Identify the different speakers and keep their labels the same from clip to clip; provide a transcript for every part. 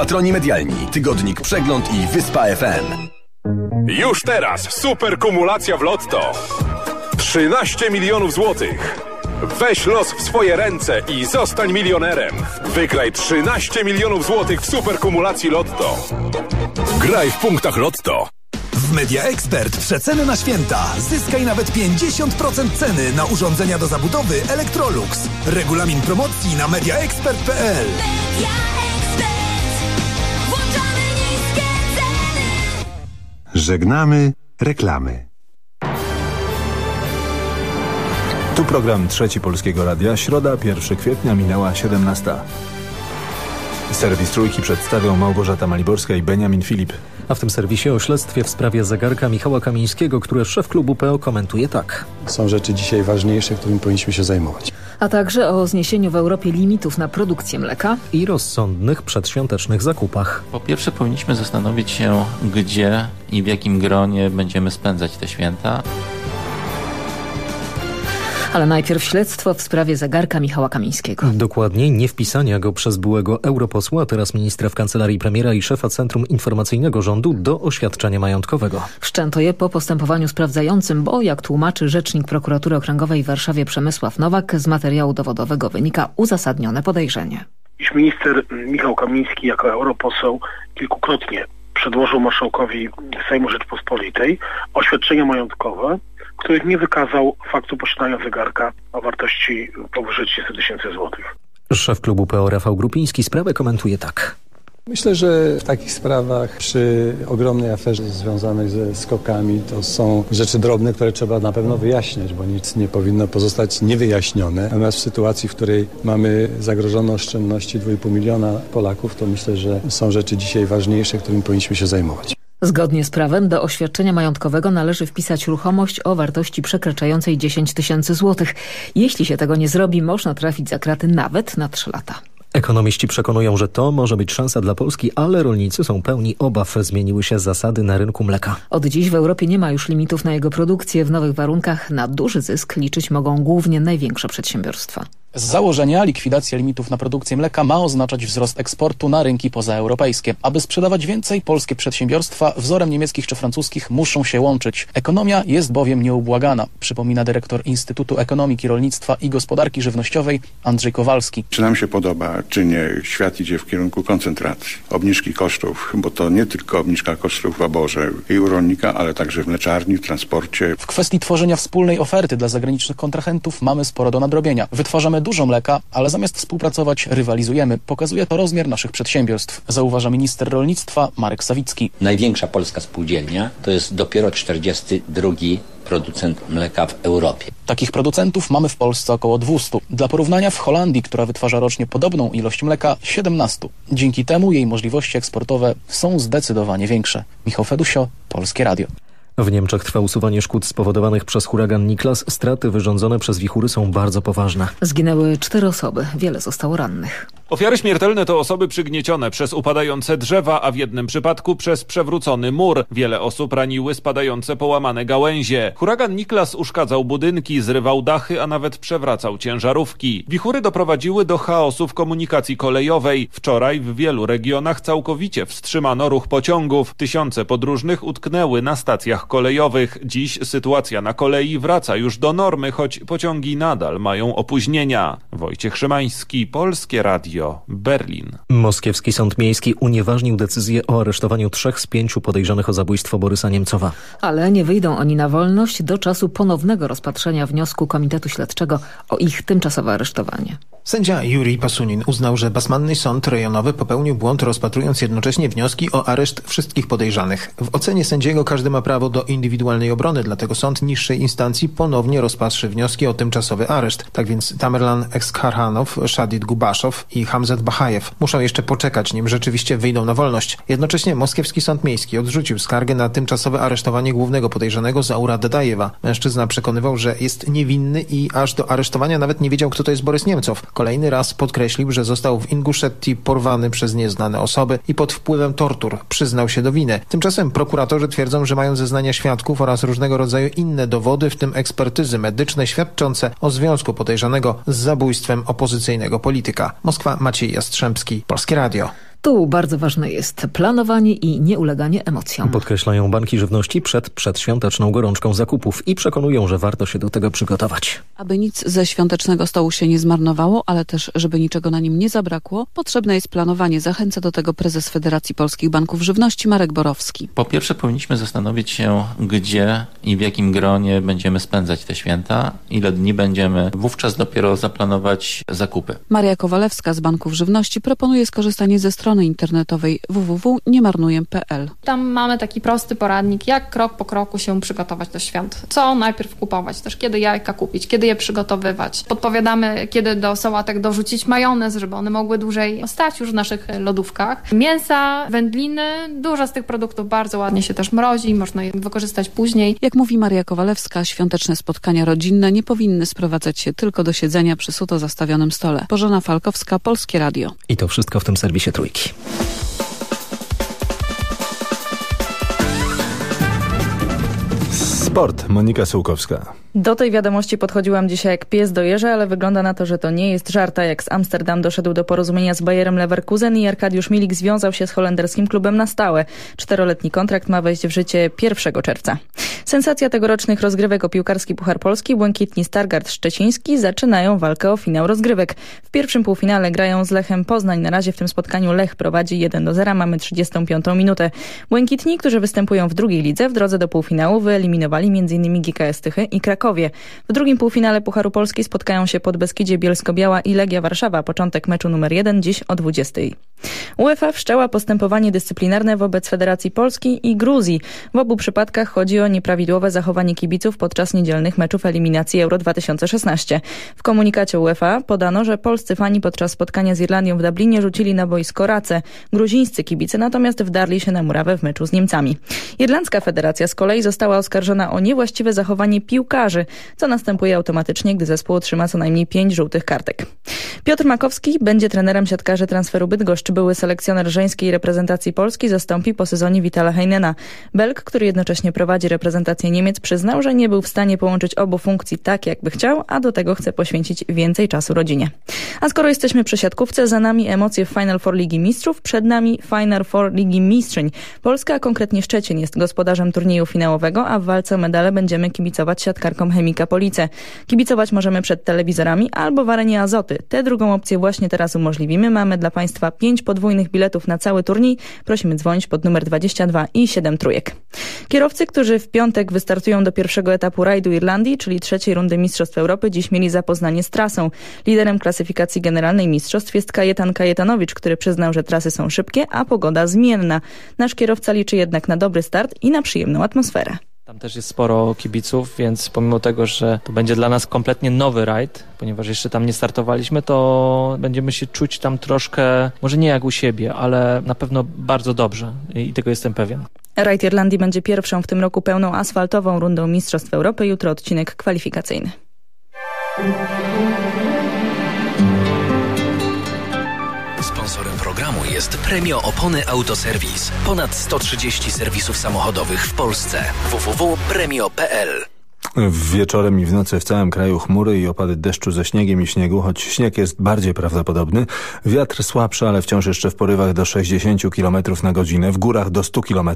Speaker 1: patroni medialni, tygodnik Przegląd i Wyspa FM.
Speaker 2: Już teraz super kumulacja w Lotto. 13 milionów złotych. Weź los w swoje ręce i zostań milionerem. Wygraj 13 milionów złotych w superkumulacji Lotto. Graj w punktach Lotto.
Speaker 3: W Media Expert przeceny na święta. Zyskaj nawet 50% ceny na urządzenia do zabudowy Electrolux. Regulamin promocji na mediaexpert.pl.
Speaker 4: Żegnamy reklamy.
Speaker 5: Tu program Trzeci Polskiego Radia. Środa, 1 kwietnia, minęła 17. Serwis Trójki przedstawią Małgorzata Maliborska i Beniamin Filip.
Speaker 6: A w tym serwisie o śledztwie w sprawie zegarka Michała Kamińskiego, które szef klubu PO komentuje tak.
Speaker 7: Są rzeczy dzisiaj ważniejsze, którymi powinniśmy się zajmować.
Speaker 8: A także o zniesieniu w Europie limitów na produkcję mleka
Speaker 6: i rozsądnych przedświątecznych zakupach.
Speaker 9: Po pierwsze powinniśmy zastanowić się, gdzie i w jakim gronie będziemy spędzać te święta.
Speaker 8: Ale najpierw śledztwo w sprawie zegarka Michała Kamińskiego.
Speaker 6: Dokładniej nie wpisania go przez byłego europosła, teraz ministra w kancelarii premiera i szefa Centrum Informacyjnego Rządu do oświadczenia majątkowego.
Speaker 8: Wszczęto je po postępowaniu sprawdzającym, bo jak tłumaczy rzecznik prokuratury okręgowej w Warszawie Przemysław Nowak, z materiału dowodowego wynika uzasadnione podejrzenie.
Speaker 10: Iż minister Michał Kamiński jako europoseł kilkukrotnie przedłożył marszałkowi Sejmu Rzeczpospolitej oświadczenia majątkowe, których nie wykazał faktu posiadania zegarka o wartości powyżej 30 tysięcy złotych.
Speaker 6: Szef klubu PO Rafał Grupiński sprawę komentuje tak.
Speaker 7: Myślę, że w takich sprawach przy ogromnej aferze związanej ze skokami to są rzeczy drobne, które trzeba na pewno wyjaśniać, bo nic nie powinno pozostać niewyjaśnione. Natomiast w sytuacji, w której mamy zagrożone oszczędności 2,5 miliona Polaków, to myślę, że są rzeczy dzisiaj ważniejsze, którymi powinniśmy się zajmować.
Speaker 8: Zgodnie z prawem do oświadczenia majątkowego należy wpisać ruchomość o wartości przekraczającej 10 tysięcy złotych. Jeśli się tego nie zrobi, można trafić za kraty nawet na 3 lata.
Speaker 6: Ekonomiści przekonują, że to może być szansa dla Polski, ale rolnicy są pełni obaw. Zmieniły się zasady na rynku mleka.
Speaker 8: Od dziś w Europie nie ma już limitów na jego produkcję. W nowych warunkach na duży zysk liczyć mogą głównie największe przedsiębiorstwa.
Speaker 11: Z założenia likwidacja limitów na produkcję mleka ma oznaczać wzrost eksportu na rynki pozaeuropejskie. Aby sprzedawać więcej, polskie przedsiębiorstwa wzorem niemieckich czy francuskich muszą się łączyć. Ekonomia jest bowiem nieubłagana, przypomina dyrektor Instytutu Ekonomiki, Rolnictwa i Gospodarki Żywnościowej Andrzej Kowalski.
Speaker 12: Czy nam się podoba, czy nie, świat idzie w kierunku koncentracji, obniżki kosztów, bo to nie tylko obniżka kosztów w oborze i u rolnika, ale także w mleczarni, w transporcie.
Speaker 11: W kwestii tworzenia wspólnej oferty dla zagranicznych kontrahentów mamy sporo do nadrobienia. Wytwarzamy dużo mleka, ale zamiast współpracować rywalizujemy. Pokazuje to rozmiar naszych przedsiębiorstw, zauważa minister rolnictwa Marek Sawicki.
Speaker 13: Największa polska spółdzielnia to jest dopiero 42 producent mleka w Europie.
Speaker 11: Takich producentów mamy w Polsce około 200. Dla porównania w Holandii, która wytwarza rocznie podobną ilość mleka, 17. Dzięki temu jej możliwości eksportowe są zdecydowanie większe. Michał Fedusio, Polskie Radio.
Speaker 6: W Niemczech trwa usuwanie szkód spowodowanych przez huragan Niklas. Straty wyrządzone przez wichury są bardzo poważne.
Speaker 8: Zginęły cztery osoby, wiele zostało rannych.
Speaker 14: Ofiary śmiertelne to osoby przygniecione przez upadające drzewa, a w jednym przypadku przez przewrócony mur. Wiele osób raniły spadające połamane gałęzie. Huragan Niklas uszkadzał budynki, zrywał dachy, a nawet przewracał ciężarówki. Wichury doprowadziły do chaosu w komunikacji kolejowej. Wczoraj w wielu regionach całkowicie wstrzymano ruch pociągów. Tysiące podróżnych utknęły na stacjach kolejowych. Dziś sytuacja na kolei wraca już do normy, choć pociągi nadal mają opóźnienia. Wojciech Szymański, Polskie Radio. Berlin.
Speaker 6: Moskiewski Sąd Miejski unieważnił decyzję o aresztowaniu trzech z pięciu podejrzanych o zabójstwo Borysa Niemcowa.
Speaker 8: Ale nie wyjdą oni na wolność do czasu ponownego rozpatrzenia wniosku Komitetu Śledczego o ich tymczasowe aresztowanie.
Speaker 15: Sędzia Jurij Pasunin uznał, że Basmanny Sąd Rejonowy popełnił błąd rozpatrując jednocześnie wnioski o areszt wszystkich podejrzanych. W ocenie sędziego każdy ma prawo do indywidualnej obrony, dlatego sąd niższej instancji ponownie rozpatrzy wnioski o tymczasowy areszt. Tak więc Tamerlan Ekskharhanow, Shadid Gubaszow i Hamzat Bahajew muszą jeszcze poczekać, nim rzeczywiście wyjdą na wolność. Jednocześnie Moskiewski Sąd Miejski odrzucił skargę na tymczasowe aresztowanie głównego podejrzanego Zaura Dadajewa. Mężczyzna przekonywał, że jest niewinny i aż do aresztowania nawet nie wiedział, kto to jest Borys Niemcow. Kolejny raz podkreślił, że został w Inguszetti porwany przez nieznane osoby i pod wpływem tortur przyznał się do winy. Tymczasem prokuratorzy twierdzą, że mają zeznania świadków oraz różnego rodzaju inne dowody, w tym ekspertyzy medyczne świadczące o związku podejrzanego z zabójstwem opozycyjnego polityka. Moskwa, Maciej Jastrzębski, Polskie Radio.
Speaker 8: Tu bardzo ważne jest planowanie i nieuleganie emocjom.
Speaker 16: Podkreślają banki żywności przed przedświąteczną gorączką zakupów i przekonują, że warto się do tego przygotować.
Speaker 17: Aby nic ze świątecznego stołu się nie zmarnowało, ale też żeby niczego na nim nie zabrakło, potrzebne jest planowanie. Zachęca do tego prezes Federacji Polskich Banków Żywności Marek Borowski.
Speaker 9: Po pierwsze powinniśmy zastanowić się, gdzie i w jakim gronie będziemy spędzać te święta, ile dni będziemy, wówczas dopiero zaplanować zakupy.
Speaker 17: Maria Kowalewska z Banków Żywności proponuje skorzystanie ze strony internetowej www.niemarnuję.pl.
Speaker 18: Tam mamy taki prosty poradnik, jak krok po kroku się przygotować do świąt. Co najpierw kupować, też kiedy jajka kupić, kiedy je przygotowywać. Podpowiadamy, kiedy do sałatek dorzucić majonez, żeby one mogły dłużej stać już w naszych lodówkach. Mięsa, wędliny, dużo z tych produktów bardzo ładnie się też mrozi, można je wykorzystać później.
Speaker 17: Jak mówi Maria Kowalewska, świąteczne spotkania rodzinne nie powinny sprowadzać się tylko do siedzenia przy suto zastawionym stole. Bożena Falkowska, Polskie Radio.
Speaker 16: I to wszystko w tym serwisie Trójki.
Speaker 5: Sport. Monika Sułkowska.
Speaker 19: Do tej wiadomości podchodziłam dzisiaj jak pies do jeża, ale wygląda na to, że to nie jest żarta. Jak z Amsterdam doszedł do porozumienia z Bayerem Leverkusen i Arkadiusz Milik związał się z holenderskim klubem na stałe. Czteroletni kontrakt ma wejść w życie 1 czerwca. Sensacja tegorocznych rozgrywek o piłkarski Puchar Polski, Błękitni Stargard Szczeciński zaczynają walkę o finał rozgrywek. W pierwszym półfinale grają z Lechem Poznań. Na razie w tym spotkaniu Lech prowadzi 1 do 0. Mamy 35 minutę. Błękitni, którzy występują w drugiej lidze w drodze do półfinału wyeliminowali m.in. GKS Tychy i Kraków. Krakowie. W drugim półfinale Pucharu Polski spotkają się Podbeskidzie Bielsko-Biała i Legia Warszawa. Początek meczu numer 1 dziś o 20. UEFA wszczęła postępowanie dyscyplinarne wobec Federacji Polski i Gruzji. W obu przypadkach chodzi o nieprawidłowe zachowanie kibiców podczas niedzielnych meczów eliminacji Euro 2016. W komunikacie UEFA podano, że polscy fani podczas spotkania z Irlandią w Dublinie rzucili na boisko race. Gruzińscy kibice natomiast wdarli się na murawę w meczu z Niemcami. Irlandzka Federacja z kolei została oskarżona o niewłaściwe zachowanie piłkarzy, co następuje automatycznie, gdy zespół otrzyma co najmniej pięć żółtych kartek. Piotr Makowski będzie trenerem siatkarzy transferu Bydgoszcz. Były selekcjoner żeńskiej reprezentacji Polski zastąpi po sezonie Vitala Heinena. Belg, który jednocześnie prowadzi reprezentację Niemiec, przyznał, że nie był w stanie połączyć obu funkcji tak, jakby chciał, a do tego chce poświęcić więcej czasu rodzinie. A skoro jesteśmy przy siatkówce, za nami emocje w Final Four Ligi Mistrzów, przed nami Final Four Ligi Mistrzyń. Polska, a konkretnie Szczecin, jest gospodarzem turnieju finałowego, a w walce o medale będziemy kibicować siatkarkom Chemika Police. Kibicować możemy przed telewizorami albo w arenie Azoty. Tę drugą opcję właśnie teraz umożliwimy. Mamy dla Państwa pięć podwójnych biletów na cały turniej. Prosimy dzwonić pod numer 22 i 7 trójek. Kierowcy, którzy w piątek wystartują do pierwszego etapu rajdu Irlandii, czyli trzeciej rundy Mistrzostw Europy, dziś mieli zapoznanie z trasą. Liderem klasyfikacji generalnej mistrzostw jest Kajetan Kajetanowicz, który przyznał, że trasy są szybkie, a pogoda zmienna. Nasz kierowca liczy jednak na dobry start i na przyjemną atmosferę.
Speaker 20: Tam też jest sporo kibiców, więc pomimo tego, że to będzie dla nas kompletnie nowy rajd, ponieważ jeszcze tam nie startowaliśmy, to będziemy się czuć tam troszkę, może nie jak u siebie, ale na pewno bardzo dobrze i tego jestem pewien.
Speaker 19: Rajd Irlandii będzie pierwszą w tym roku pełną asfaltową rundą Mistrzostw Europy. Jutro odcinek kwalifikacyjny.
Speaker 21: Jest Premio Opony Autoserwis. Ponad 130 serwisów samochodowych w Polsce. www.premio.pl
Speaker 5: Wieczorem i w nocy w całym kraju chmury i opady deszczu ze śniegiem i śniegu, choć śnieg jest bardziej prawdopodobny. Wiatr słabszy, ale wciąż jeszcze w porywach do 60 km na godzinę, w górach do 100 km.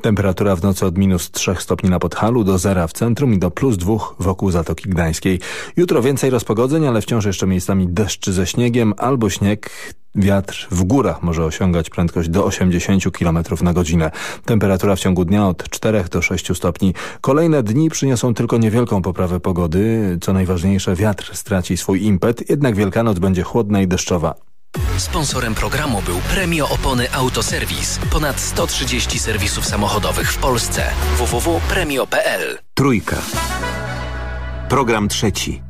Speaker 5: Temperatura w nocy od minus 3 stopni na Podhalu do zera w centrum i do plus 2 wokół Zatoki Gdańskiej. Jutro więcej rozpogodzeń, ale wciąż jeszcze miejscami deszcz ze śniegiem albo śnieg. Wiatr w górach może osiągać prędkość do 80 km na godzinę. Temperatura w ciągu dnia od 4 do 6 stopni. Kolejne dni przyniosą tylko niewielką poprawę pogody. Co najważniejsze, wiatr straci swój impet, jednak Wielkanoc będzie chłodna i deszczowa.
Speaker 21: Sponsorem programu był Premio Opony Autoserwis. Ponad 130 serwisów samochodowych w Polsce. www.premio.pl
Speaker 22: Trójka. Program trzeci.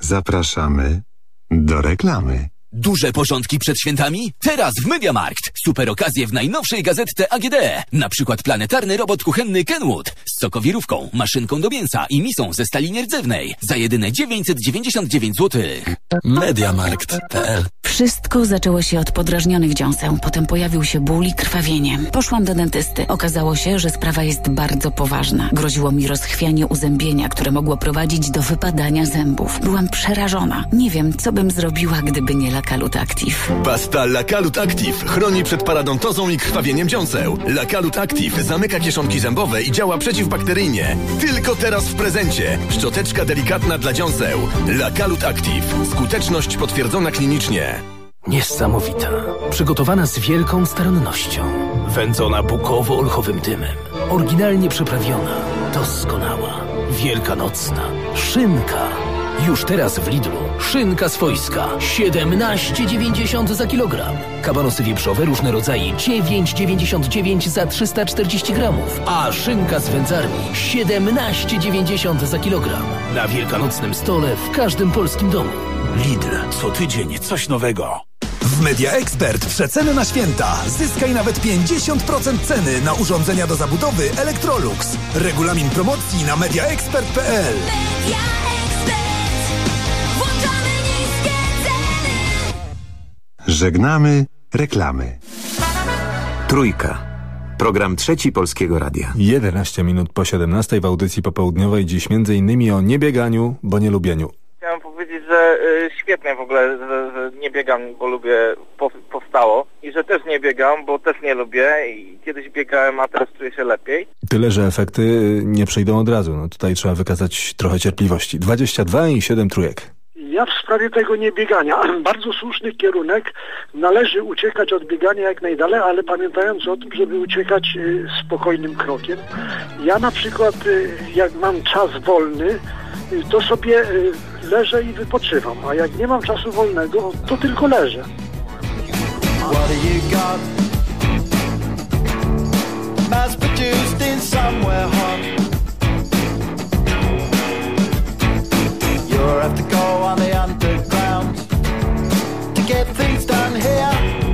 Speaker 22: Zapraszamy do reklamy.
Speaker 23: Duże porządki przed świętami? Teraz w Mediamarkt. Super okazje w najnowszej gazetce AGD. Na przykład planetarny robot kuchenny Kenwood z sokowirówką, maszynką do mięsa i misą ze stali nierdzewnej za jedyne 999 zł. Mediamarkt.pl
Speaker 24: Wszystko zaczęło się od podrażnionych dziąseł. Potem pojawił się ból i krwawienie. Poszłam do dentysty. Okazało się, że sprawa jest bardzo poważna. Groziło mi rozchwianie uzębienia, które mogło prowadzić do wypadania zębów. Byłam przerażona. Nie wiem, co bym zrobiła, gdyby nie Lakalut Active.
Speaker 25: Pasta Lakalut Active chroni przed paradontozą i krwawieniem dziąseł. Lakalut Active zamyka kieszonki zębowe i działa przeciwbakteryjnie. Tylko teraz w prezencie. Szczoteczka delikatna dla dziąseł. Lakalut Active. Skuteczność potwierdzona klinicznie.
Speaker 26: Niesamowita. Przygotowana z wielką starannością. Wędzona bukowo-olchowym dymem. Oryginalnie przyprawiona. Doskonała. Wielkanocna. Szynka. Już teraz w Lidlu. Szynka swojska. 17,90 za kilogram. Kabanosy wieprzowe różne rodzaje 9,99 za 340 gramów. A szynka z wędzarni 17,90 za kilogram. Na wielkanocnym stole w każdym polskim domu.
Speaker 2: Lidl. Co tydzień coś nowego. W Media Expert przeceny na święta. Zyskaj nawet 50% ceny na urządzenia do zabudowy Electrolux. Regulamin promocji na mediaexpert.pl.
Speaker 22: Żegnamy reklamy. Trójka. Program trzeci Polskiego Radia.
Speaker 5: 11 minut po 17 w audycji popołudniowej. Dziś między innymi o niebieganiu, bo nie lubieniu.
Speaker 27: Chciałem powiedzieć, że y, świetnie w ogóle, że, że nie biegam, bo lubię, po, powstało i że też nie biegam, bo też nie lubię i kiedyś biegałem, a teraz czuję się lepiej.
Speaker 5: Tyle, że efekty nie przyjdą od razu. No tutaj trzeba wykazać trochę cierpliwości. 22 i 7 trójek.
Speaker 10: Ja w sprawie tego niebiegania, bardzo słuszny kierunek, należy uciekać od biegania jak najdalej, ale pamiętając o tym, żeby uciekać y, spokojnym krokiem. Ja na przykład, y, jak mam czas wolny, y, to sobie leżę i wypoczywam, a jak nie mam czasu wolnego, to tylko leżę.
Speaker 28: What You'll have to go on the underground to get things done here.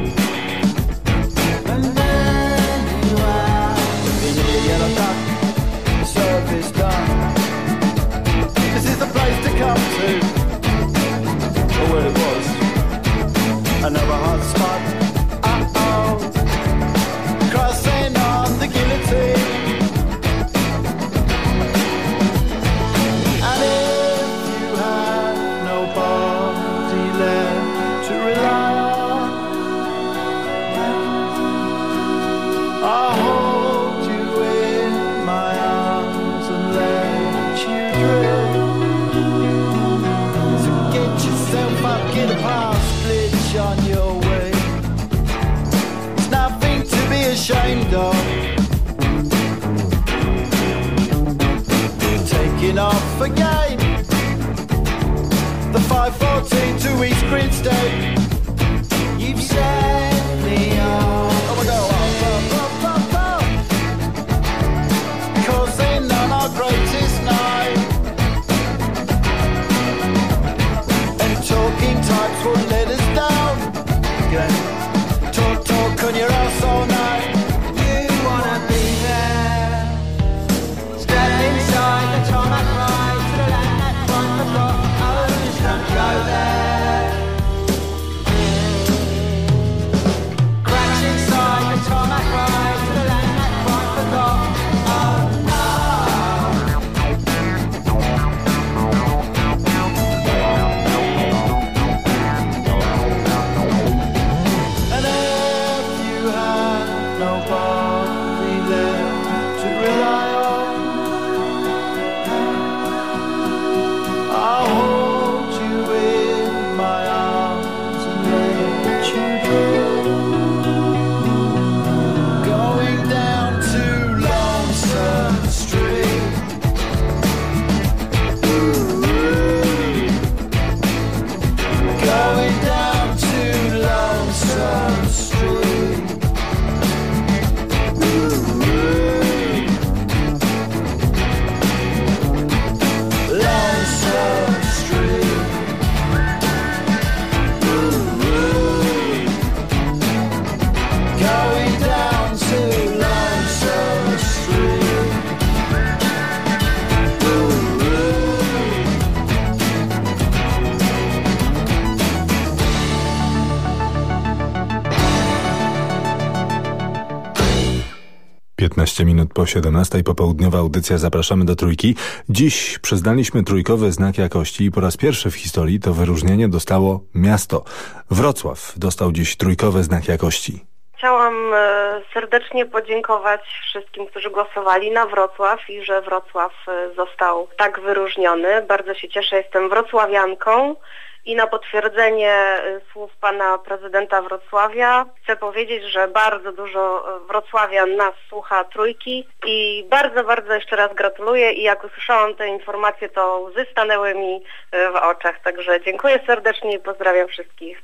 Speaker 28: The 514 to East Grinstead.
Speaker 5: 17 popołudniowa audycja Zapraszamy do Trójki. Dziś przyznaliśmy trójkowy znak jakości i po raz pierwszy w historii to wyróżnienie dostało miasto. Wrocław dostał dziś trójkowy znak jakości.
Speaker 29: Chciałam e, serdecznie podziękować wszystkim, którzy głosowali na Wrocław i że Wrocław e, został tak wyróżniony. Bardzo się cieszę, jestem wrocławianką i na potwierdzenie y, słów pana prezydenta Wrocławia chcę powiedzieć, że bardzo dużo y, wrocławian nas słucha trójki i bardzo, bardzo jeszcze raz gratuluję i jak usłyszałam te informacje, to łzy stanęły mi y, w oczach. Także dziękuję serdecznie i pozdrawiam wszystkich.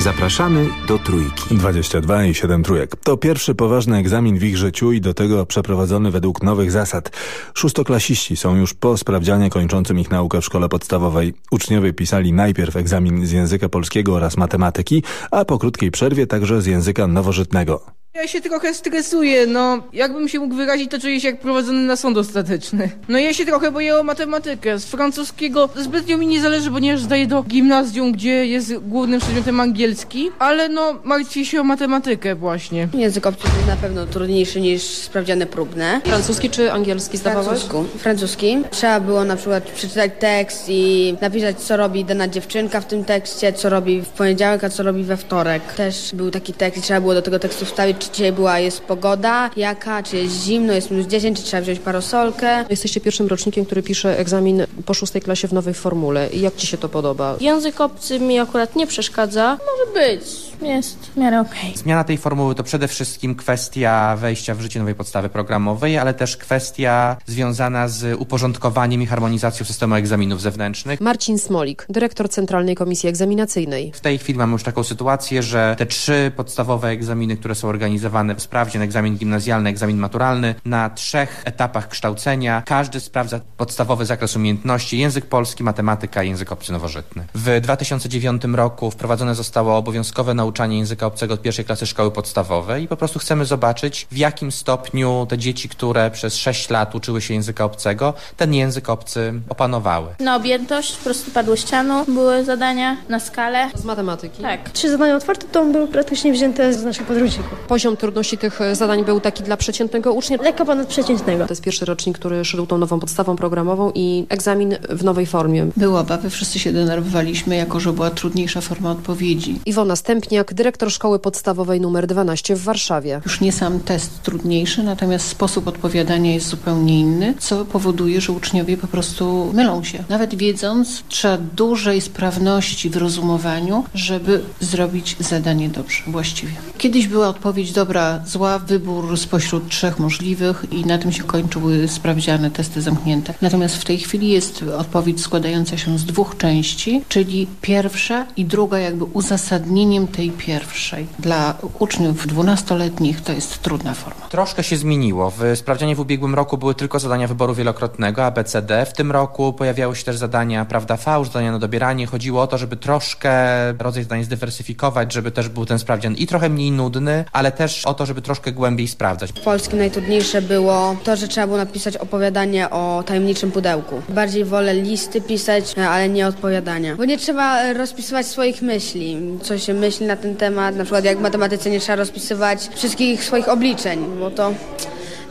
Speaker 22: Zapraszamy do Trójki.
Speaker 5: 22 i 7 trójek. To pierwszy poważny egzamin w ich życiu i do tego przeprowadzony według nowych zasad. Szóstoklasiści są już po sprawdzianie kończącym ich naukę w szkole podstawowej. Uczniowie pisali najpierw egzamin z języka polskiego oraz matematyki, a po krótkiej przerwie także z języka nowożytnego.
Speaker 30: Ja się trochę stresuję, no jakbym się mógł wyrazić, to czuję się jak prowadzony na sąd ostateczny. No ja się trochę boję o matematykę. Z francuskiego zbytnio mi nie zależy, ponieważ zdaję do gimnazjum, gdzie jest głównym przedmiotem angielski, ale no martwię się o matematykę właśnie.
Speaker 31: Język obcy jest na pewno trudniejszy niż sprawdziane próbne.
Speaker 32: Francuski czy angielski zdawałeś?
Speaker 31: Francusku. Francuski. Trzeba było na przykład przeczytać tekst i napisać, co robi dana dziewczynka w tym tekście, co robi w poniedziałek, a co robi we wtorek. Też był taki tekst i trzeba było do tego tekstu wstawić czy dzisiaj była, jest pogoda, jaka, czy jest zimno, jest minus 10, czy trzeba wziąć parasolkę.
Speaker 32: Jesteście pierwszym rocznikiem, który pisze egzamin po szóstej klasie w nowej formule. I jak Ci się to podoba?
Speaker 33: Język obcy mi akurat nie przeszkadza. Może być, jest w miarę okej. Okay.
Speaker 34: Zmiana tej formuły to przede wszystkim kwestia wejścia w życie nowej podstawy programowej, ale też kwestia związana z uporządkowaniem i harmonizacją systemu egzaminów zewnętrznych.
Speaker 32: Marcin Smolik, dyrektor Centralnej Komisji Egzaminacyjnej.
Speaker 34: W tej chwili mamy już taką sytuację, że te trzy podstawowe egzaminy, które są organizowane organizowany sprawdzian, egzamin gimnazjalny, egzamin maturalny na trzech etapach kształcenia. Każdy sprawdza podstawowy zakres umiejętności, język polski, matematyka i język obcy nowożytny. W 2009 roku wprowadzone zostało obowiązkowe nauczanie języka obcego od pierwszej klasy szkoły podstawowej i po prostu chcemy zobaczyć, w jakim stopniu te dzieci, które przez 6 lat uczyły się języka obcego, ten język obcy opanowały.
Speaker 33: Na objętość, po prostu padłościanu były zadania na skalę.
Speaker 32: Z matematyki?
Speaker 33: Tak. Trzy zadania otwarte to były praktycznie wzięte z naszych podręczników.
Speaker 32: Poziom trudności tych e, zadań był taki dla przeciętnego ucznia?
Speaker 33: Lekko ponad przeciętnego.
Speaker 32: To jest pierwszy rocznik, który szedł tą nową podstawą programową i egzamin w nowej formie.
Speaker 35: Były obawy, wszyscy się denerwowaliśmy, jako że była trudniejsza forma odpowiedzi.
Speaker 32: Iwona Stępniak, dyrektor Szkoły Podstawowej nr 12 w Warszawie.
Speaker 35: Już nie sam test trudniejszy, natomiast sposób odpowiadania jest zupełnie inny, co powoduje, że uczniowie po prostu mylą się. Nawet wiedząc, trzeba dużej sprawności w rozumowaniu, żeby zrobić zadanie dobrze, właściwie. Kiedyś była odpowiedź dobra, zła, wybór spośród trzech możliwych i na tym się kończyły sprawdziane testy zamknięte. Natomiast w tej chwili jest odpowiedź składająca się z dwóch części, czyli pierwsza i druga jakby uzasadnieniem tej pierwszej. Dla uczniów dwunastoletnich to jest trudna forma.
Speaker 34: Troszkę się zmieniło. W sprawdzianie w ubiegłym roku były tylko zadania wyboru wielokrotnego, ABCD. W tym roku pojawiały się też zadania prawda fałsz, zadania na dobieranie. Chodziło o to, żeby troszkę rodzaj zadań zdywersyfikować, żeby też był ten sprawdzian i trochę mniej nudny, ale też też o to, żeby troszkę głębiej sprawdzać.
Speaker 31: W polskim najtrudniejsze było to, że trzeba było napisać opowiadanie o tajemniczym pudełku. Bardziej wolę listy pisać, ale nie odpowiadania. Bo nie trzeba rozpisywać swoich myśli, co się myśli na ten temat. Na przykład jak w matematyce nie trzeba rozpisywać wszystkich swoich obliczeń, bo to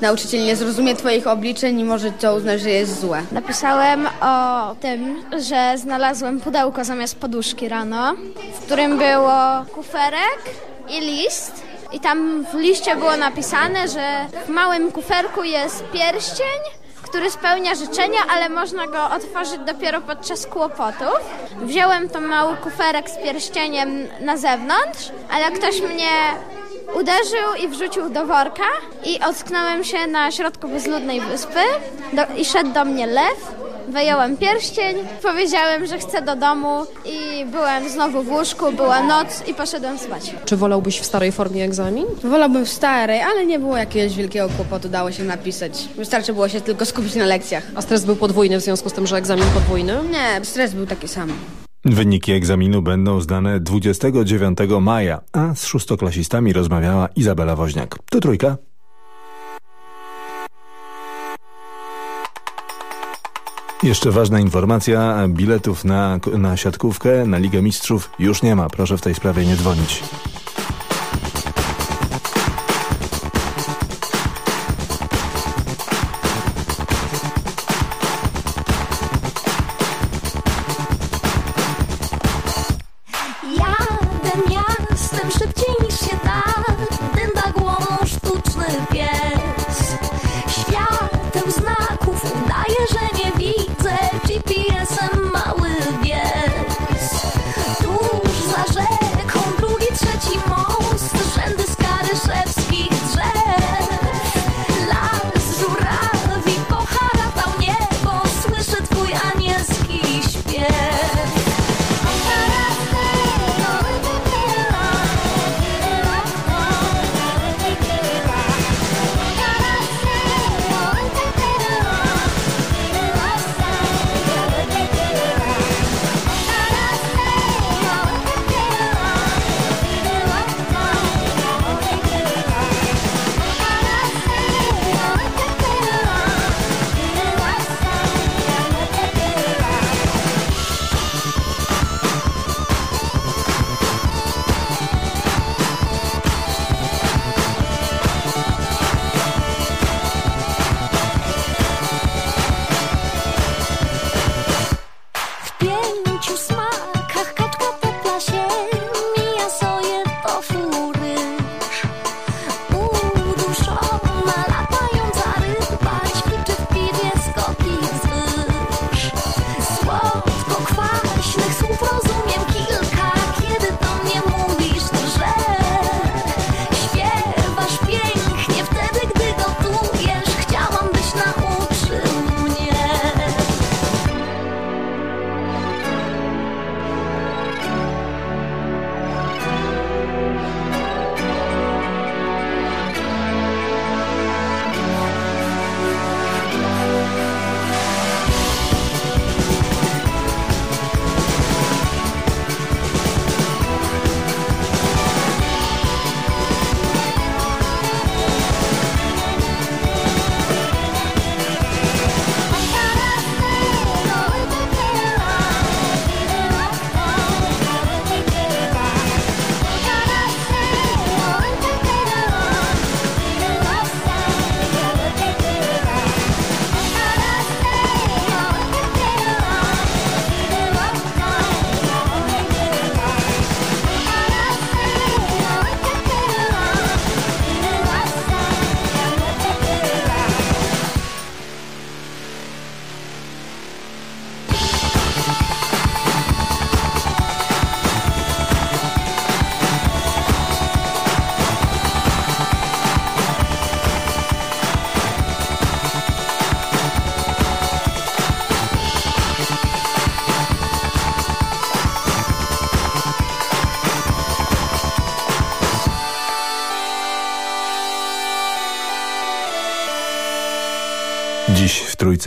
Speaker 31: nauczyciel nie zrozumie Twoich obliczeń i może to uznać, że jest złe.
Speaker 33: Napisałem o tym, że znalazłem pudełko zamiast poduszki rano, w którym było kuferek i list i tam w liście było napisane, że w małym kuferku jest pierścień, który spełnia życzenia, ale można go otworzyć dopiero podczas kłopotów. Wziąłem ten mały kuferek z pierścieniem na zewnątrz, ale ktoś mnie uderzył i wrzucił do worka i ocknąłem się na środku bezludnej wyspy do, i szedł do mnie lew wyjąłem pierścień, powiedziałem, że chcę do domu i byłem znowu w łóżku, była noc i poszedłem spać.
Speaker 32: Czy wolałbyś w starej formie egzamin?
Speaker 31: Wolałbym w starej, ale nie było jakiegoś wielkiego kłopotu, dało się napisać. Wystarczy było się tylko skupić na lekcjach.
Speaker 32: A stres był podwójny w związku z tym, że egzamin podwójny?
Speaker 31: Nie, stres był taki sam.
Speaker 5: Wyniki egzaminu będą zdane 29 maja, a z szóstoklasistami rozmawiała Izabela Woźniak. To trójka. Jeszcze ważna informacja, biletów na, na siatkówkę, na Ligę Mistrzów już nie ma. Proszę w tej sprawie nie dzwonić.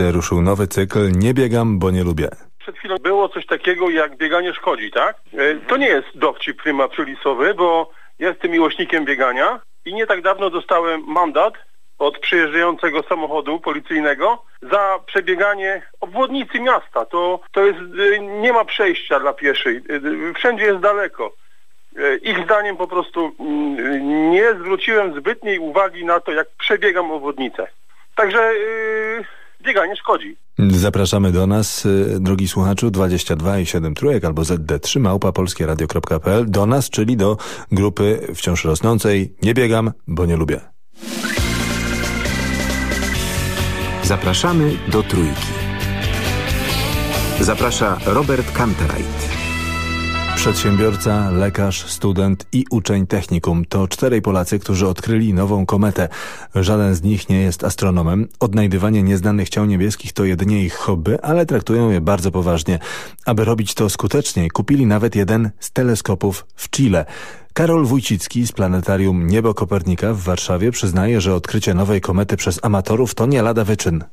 Speaker 5: Ruszył nowy cykl Nie biegam, bo nie lubię.
Speaker 36: Przed chwilą było coś takiego jak bieganie szkodzi, tak? E, To nie jest dowcip pryma przylisowy, bo jestem miłośnikiem biegania i nie tak dawno dostałem mandat od przyjeżdżającego samochodu policyjnego za przebieganie obwodnicy miasta. To, to jest, e, nie ma przejścia dla pieszej. E, Wszędzie jest daleko. Ich zdaniem po prostu mm, nie zwróciłem zbytniej uwagi na to, jak przebiegam obwodnicę. Także bieganie szkodzi.
Speaker 5: Zapraszamy do nas, y, drogi słuchaczu, 22 i 7 trójek albo ZD3 małpa polskieradio.pl do nas, czyli do grupy wciąż rosnącej Nie biegam, bo nie lubię.
Speaker 22: Zapraszamy do Trójki. Zaprasza Robert Kantereit.
Speaker 5: Przedsiębiorca, lekarz, student i uczeń technikum to czterej Polacy, którzy odkryli nową kometę. Żaden z nich nie jest astronomem. Odnajdywanie nieznanych ciał niebieskich to jedynie ich hobby, ale traktują je bardzo poważnie. Aby robić to skuteczniej, kupili nawet jeden z teleskopów w Chile. Karol Wójcicki z planetarium Niebo Kopernika w Warszawie przyznaje, że odkrycie nowej komety przez amatorów to nie lada wyczyn.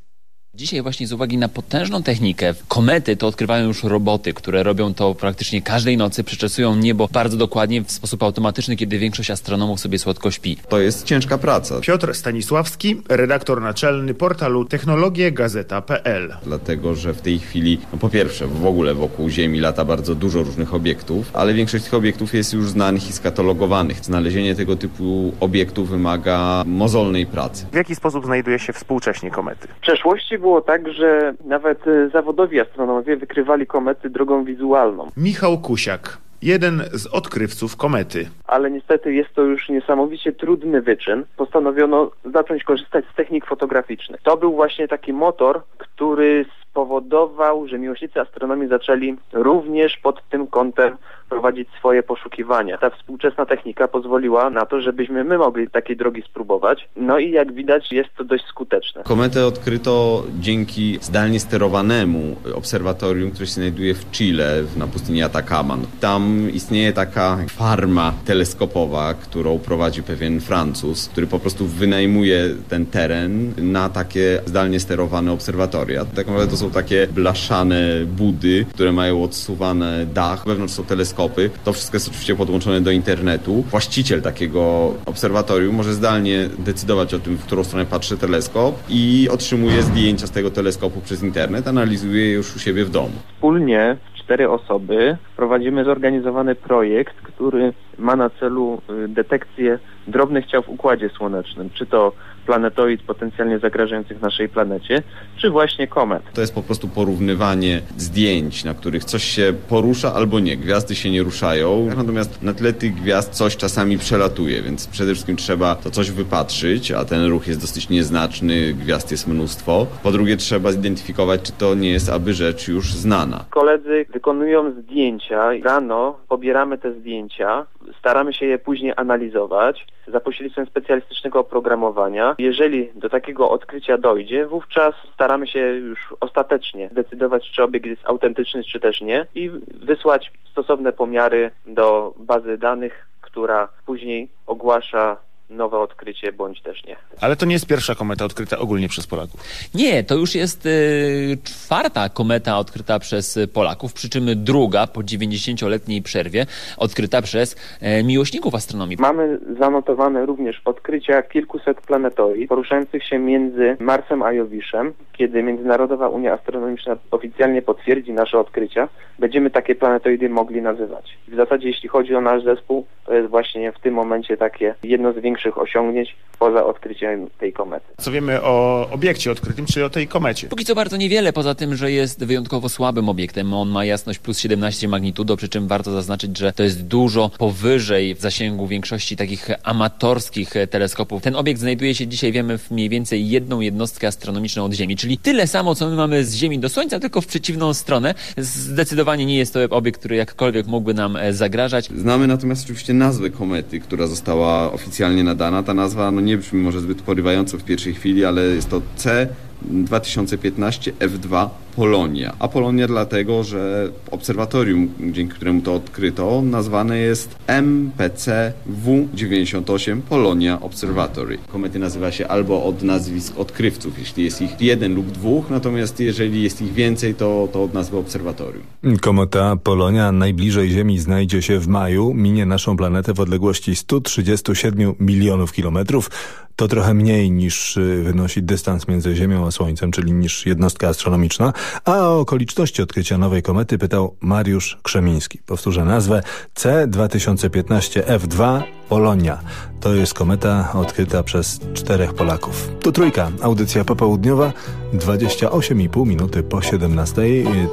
Speaker 37: Dzisiaj właśnie z uwagi na potężną technikę, komety to odkrywają już roboty, które robią to praktycznie każdej nocy, przeczesują niebo bardzo dokładnie w sposób automatyczny, kiedy większość astronomów sobie słodko śpi.
Speaker 38: To jest ciężka praca.
Speaker 39: Piotr Stanisławski, redaktor naczelny portalu technologiegazeta.pl.
Speaker 38: Dlatego, że w tej chwili, no po pierwsze, w ogóle wokół Ziemi lata bardzo dużo różnych obiektów, ale większość tych obiektów jest już znanych i skatalogowanych. Znalezienie tego typu obiektów wymaga mozolnej pracy.
Speaker 39: W jaki sposób znajduje się współcześnie komety?
Speaker 27: W przeszłości było tak, że nawet e, zawodowi astronomowie wykrywali komety drogą wizualną.
Speaker 39: Michał Kusiak, jeden z odkrywców komety.
Speaker 27: Ale niestety jest to już niesamowicie trudny wyczyn. Postanowiono zacząć korzystać z technik fotograficznych. To był właśnie taki motor, który spowodował, że miłośnicy astronomii zaczęli również pod tym kątem prowadzić swoje poszukiwania. Ta współczesna technika pozwoliła na to, żebyśmy my mogli takiej drogi spróbować. No i jak widać jest to dość skuteczne.
Speaker 38: Kometę odkryto dzięki zdalnie sterowanemu obserwatorium, które się znajduje w Chile, na pustyni Atacama. Tam istnieje taka farma teleskopowa, którą prowadzi pewien Francuz, który po prostu wynajmuje ten teren na takie zdalnie sterowane obserwatoria. Tak naprawdę to są takie blaszane budy, które mają odsuwane dach, wewnątrz są teleskopy. To wszystko jest oczywiście podłączone do internetu. Właściciel takiego obserwatorium może zdalnie decydować o tym, w którą stronę patrzy teleskop i otrzymuje zdjęcia z tego teleskopu przez internet, analizuje je już u siebie w domu.
Speaker 27: Wspólnie cztery osoby prowadzimy zorganizowany projekt, który ma na celu y, detekcję drobnych ciał w Układzie Słonecznym, czy to planetoid potencjalnie zagrażających naszej planecie, czy właśnie komet.
Speaker 38: To jest po prostu porównywanie zdjęć, na których coś się porusza albo nie. Gwiazdy się nie ruszają, natomiast na tle tych gwiazd coś czasami przelatuje, więc przede wszystkim trzeba to coś wypatrzyć, a ten ruch jest dosyć nieznaczny, gwiazd jest mnóstwo. Po drugie trzeba zidentyfikować, czy to nie jest aby rzecz już znana.
Speaker 27: Koledzy wykonują zdjęcia. Rano pobieramy te zdjęcia, staramy się je później analizować za pośrednictwem specjalistycznego oprogramowania. Jeżeli do takiego odkrycia dojdzie, wówczas staramy się już ostatecznie decydować, czy obiekt jest autentyczny, czy też nie i wysłać stosowne pomiary do bazy danych, która później ogłasza nowe odkrycie bądź też nie.
Speaker 39: Ale to nie jest pierwsza kometa odkryta ogólnie przez Polaków.
Speaker 37: Nie, to już jest y, czwarta kometa odkryta przez y, Polaków, przy czym druga po 90-letniej przerwie odkryta przez y, miłośników astronomii.
Speaker 27: Mamy zanotowane również odkrycia kilkuset planetoid poruszających się między Marsem a Jowiszem. Kiedy Międzynarodowa Unia Astronomiczna oficjalnie potwierdzi nasze odkrycia, będziemy takie planetoidy mogli nazywać. W zasadzie jeśli chodzi o nasz zespół, to jest właśnie w tym momencie takie jedno z większych osiągnięć poza odkryciem tej komety.
Speaker 39: Co wiemy o obiekcie odkrytym, czy o tej komecie?
Speaker 37: Póki co bardzo niewiele, poza tym, że jest wyjątkowo słabym obiektem. On ma jasność plus 17 magnitudo, przy czym warto zaznaczyć, że to jest dużo powyżej w zasięgu większości takich amatorskich teleskopów. Ten obiekt znajduje się dzisiaj, wiemy, w mniej więcej jedną jednostkę astronomiczną od Ziemi, czyli tyle samo, co my mamy z Ziemi do Słońca, tylko w przeciwną stronę. Zdecydowanie nie jest to obiekt, który jakkolwiek mógłby nam zagrażać.
Speaker 38: Znamy natomiast oczywiście nazwę komety, która została oficjalnie nadana. Ta nazwa no nie brzmi może zbyt porywająco w pierwszej chwili, ale jest to C 2015 F2 Polonia. A Polonia dlatego, że obserwatorium, dzięki któremu to odkryto, nazwane jest MPC-W98 Polonia Observatory. Komety nazywa się albo od nazwisk odkrywców, jeśli jest ich jeden lub dwóch, natomiast jeżeli jest ich więcej, to, to od nazwy obserwatorium.
Speaker 5: Kometa Polonia najbliżej Ziemi znajdzie się w maju, minie naszą planetę w odległości 137 milionów kilometrów. To trochę mniej niż y, wynosi dystans między Ziemią Słońcem, czyli niż jednostka astronomiczna. A o okoliczności odkrycia nowej komety pytał Mariusz Krzemiński. Powtórzę nazwę C2015F2 Polonia. To jest kometa odkryta przez czterech Polaków. To trójka, audycja popołudniowa, 28,5 minuty po 17.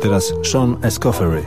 Speaker 5: Teraz Sean Escoffery.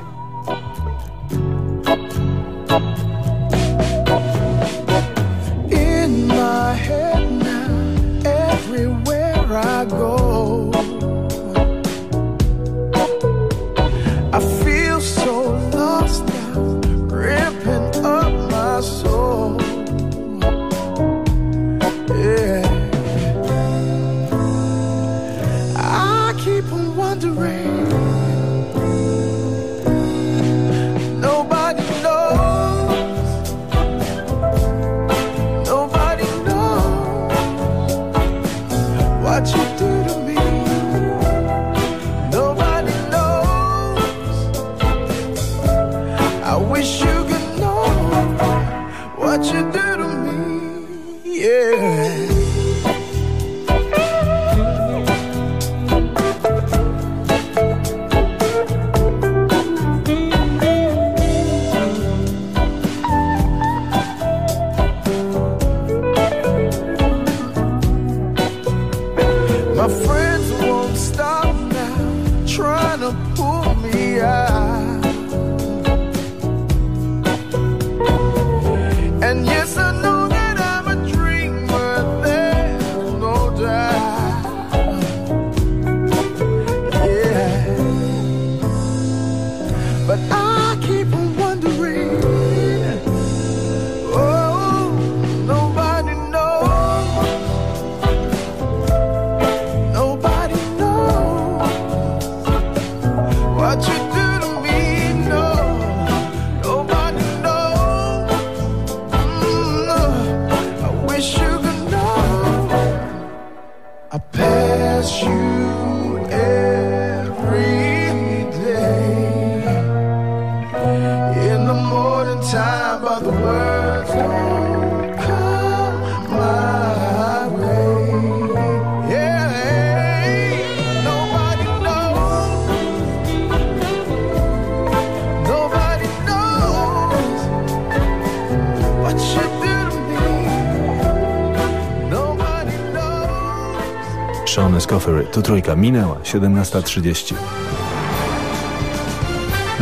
Speaker 5: Trójka. Minęła 17.30.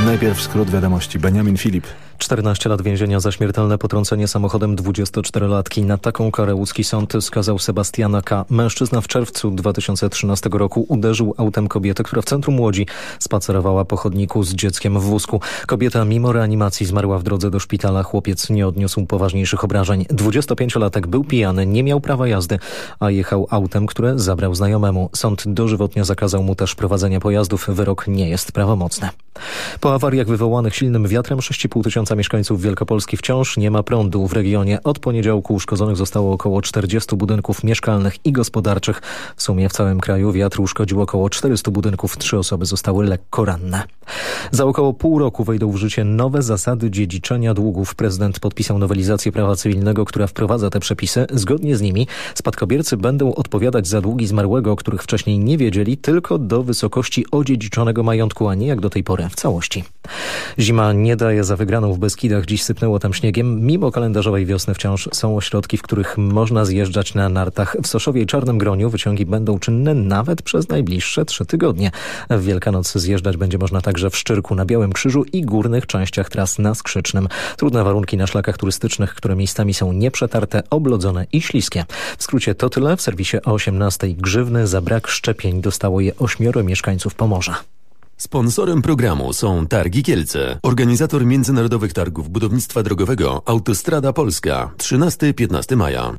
Speaker 5: Najpierw skrót wiadomości. Benjamin Filip.
Speaker 6: 14 lat więzienia za śmiertelne potrącenie samochodem 24-latki. Na taką karę łódzki sąd skazał Sebastiana K. Mężczyzna w czerwcu 2013 roku uderzył autem kobietę, która w centrum Łodzi spacerowała po chodniku z dzieckiem w wózku. Kobieta mimo reanimacji zmarła w drodze do szpitala. Chłopiec nie odniósł poważniejszych obrażeń. 25-latek był pijany, nie miał prawa jazdy, a jechał autem, które zabrał znajomemu. Sąd dożywotnie zakazał mu też prowadzenia pojazdów. Wyrok nie jest prawomocny. Po awariach wywołanych silnym wiatrem 6,5 tysiąca mieszkańców Wielkopolski wciąż nie ma prądu. W regionie od poniedziałku uszkodzonych zostało około 40 budynków mieszkalnych i gospodarczych. W sumie w całym kraju wiatr uszkodził około 400 budynków. Trzy osoby zostały lekko ranne. Za około pół roku wejdą w życie nowe zasady dziedziczenia długów. Prezydent podpisał nowelizację prawa cywilnego, która wprowadza te przepisy. Zgodnie z nimi spadkobiercy będą odpowiadać za długi zmarłego, o których wcześniej nie wiedzieli, tylko do wysokości odziedziczonego majątku, a nie jak do tej pory w całości. Zima nie daje za wygraną w Beskidach. Dziś sypnęło tam śniegiem. Mimo kalendarzowej wiosny wciąż są ośrodki, w których można zjeżdżać na nartach. W Soszowie i Czarnym Groniu wyciągi będą czynne nawet przez najbliższe trzy tygodnie. W Wielkanoc zjeżdżać będzie można także w Szczyrku na Białym Krzyżu i górnych częściach tras na Skrzycznym. Trudne warunki na szlakach turystycznych, które miejscami są nieprzetarte, oblodzone i śliskie. W skrócie to tyle. W serwisie o 18 grzywny za brak szczepień dostało je ośmioro mieszkańców Pomorza.
Speaker 40: Sponsorem programu są Targi Kielce, organizator międzynarodowych targów budownictwa drogowego Autostrada Polska 13-15 maja.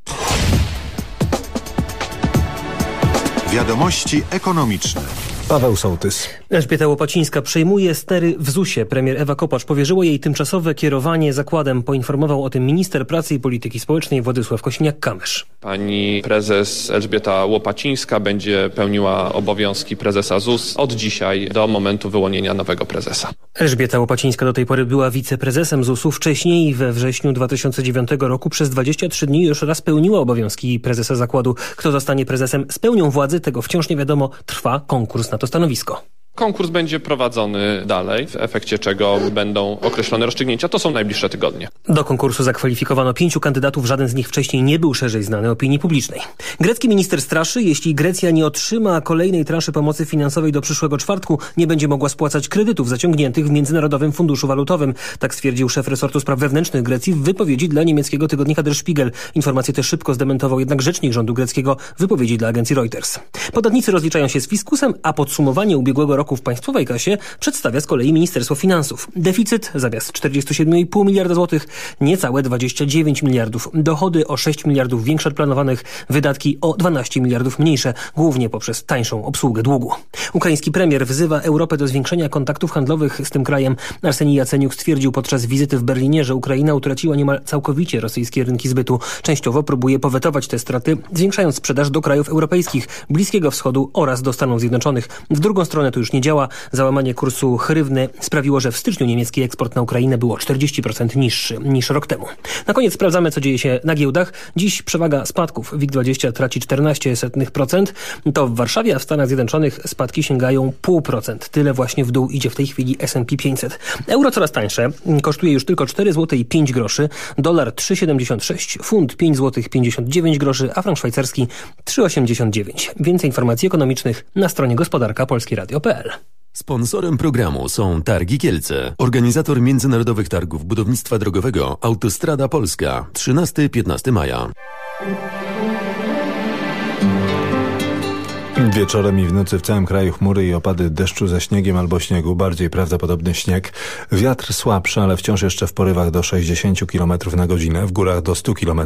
Speaker 41: Wiadomości ekonomiczne.
Speaker 5: Paweł Sołtys.
Speaker 42: Elżbieta Łopacińska przejmuje stery w ZUS-ie. Premier Ewa Kopacz powierzyło jej tymczasowe kierowanie zakładem. Poinformował o tym minister pracy i polityki społecznej Władysław Kosiniak-Kamysz.
Speaker 43: Pani prezes Elżbieta Łopacińska będzie pełniła obowiązki prezesa ZUS od dzisiaj do momentu wyłonienia nowego prezesa.
Speaker 42: Elżbieta Łopacińska do tej pory była wiceprezesem ZUS-u. Wcześniej we wrześniu 2009 roku przez 23 dni już raz pełniła obowiązki prezesa zakładu. Kto zostanie prezesem z pełnią władzy, tego wciąż nie wiadomo. Trwa konkurs na to stanowisko.
Speaker 43: Konkurs będzie prowadzony dalej, w efekcie czego będą określone rozstrzygnięcia. To są najbliższe tygodnie.
Speaker 42: Do konkursu zakwalifikowano pięciu kandydatów, żaden z nich wcześniej nie był szerzej znany opinii publicznej. Grecki minister straszy, jeśli Grecja nie otrzyma kolejnej transzy pomocy finansowej do przyszłego czwartku, nie będzie mogła spłacać kredytów zaciągniętych w Międzynarodowym Funduszu Walutowym. Tak stwierdził szef resortu spraw wewnętrznych Grecji w wypowiedzi dla niemieckiego tygodnika Der Spiegel. Informację tę szybko zdementował jednak rzecznik rządu greckiego w wypowiedzi dla agencji Reuters. Podatnicy rozliczają się z fiskusem, a podsumowanie ubiegłego roku w państwowej kasie przedstawia z kolei Ministerstwo Finansów. Deficyt zamiast 47,5 miliarda złotych niecałe 29 miliardów. Dochody o 6 miliardów większe od planowanych, wydatki o 12 miliardów mniejsze, głównie poprzez tańszą obsługę długu. Ukraiński premier wzywa Europę do zwiększenia kontaktów handlowych z tym krajem. Arsenij Jaceniuk stwierdził podczas wizyty w Berlinie, że Ukraina utraciła niemal całkowicie rosyjskie rynki zbytu. Częściowo próbuje powetować te straty, zwiększając sprzedaż do krajów europejskich, Bliskiego Wschodu oraz do Stanów Zjednoczonych. W drugą stronę to już nie działa. Załamanie kursu hrywny sprawiło, że w styczniu niemiecki eksport na Ukrainę było 40% niższy niż rok temu. Na koniec sprawdzamy, co dzieje się na giełdach. Dziś przewaga spadków. WIG20 traci 14%. To w Warszawie, a w Stanach Zjednoczonych spadki sięgają 0,5%. Tyle właśnie w dół idzie w tej chwili S&P 500. Euro coraz tańsze. Kosztuje już tylko 4 zł i 5 groszy. Dolar 3,76. Funt 5 zł 59 groszy, a frank szwajcarski 3,89. Więcej informacji ekonomicznych na stronie gospodarka
Speaker 40: Sponsorem programu są Targi Kielce, organizator międzynarodowych targów budownictwa drogowego Autostrada Polska 13-15 maja.
Speaker 5: Wieczorem i w nocy w całym kraju chmury i opady deszczu ze śniegiem albo śniegu, bardziej prawdopodobny śnieg. Wiatr słabszy, ale wciąż jeszcze w porywach do 60 km na godzinę, w górach do 100 km.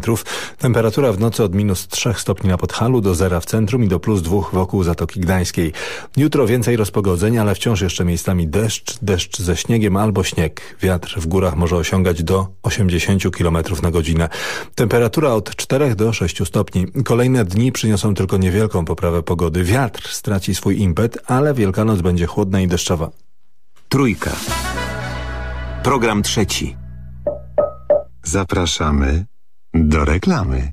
Speaker 5: Temperatura w nocy od minus 3 stopni na Podhalu do zera w centrum i do plus 2 wokół Zatoki Gdańskiej. Jutro więcej rozpogodzeń, ale wciąż jeszcze miejscami deszcz, deszcz ze śniegiem albo śnieg. Wiatr w górach może osiągać do 80 km na godzinę. Temperatura od 4 do 6 stopni. Kolejne dni przyniosą tylko niewielką poprawę pogody. Wiatr straci swój impet, ale Wielkanoc będzie chłodna i deszczowa.
Speaker 44: Trójka. Program trzeci.
Speaker 4: Zapraszamy do reklamy.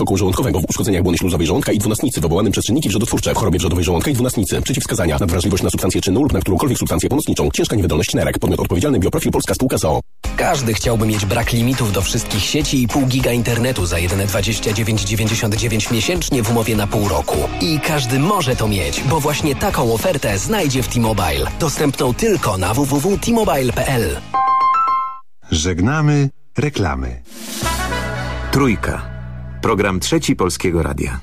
Speaker 26: soku żołądkowego, w uszkodzeniach błony śluzowej żołądka i dwunastnicy, wywołanym przez czynniki wrzodotwórcze, w chorobie wrzodowej żołądka i dwunastnicy, przeciwwskazania, nadwrażliwość na substancję czynną lub na którąkolwiek substancję pomocniczą, ciężka niewydolność nerek, podmiot odpowiedzialny Bioprofil Polska Spółka ZOO.
Speaker 21: Każdy chciałby mieć brak limitów do wszystkich sieci i pół giga internetu za jedyne 29,99 miesięcznie w umowie na pół roku. I każdy może to mieć, bo właśnie taką ofertę znajdzie w T-Mobile. Dostępną tylko na www.tmobile.pl.
Speaker 4: Żegnamy reklamy.
Speaker 44: Trójka. Program trzeci Polskiego Radia.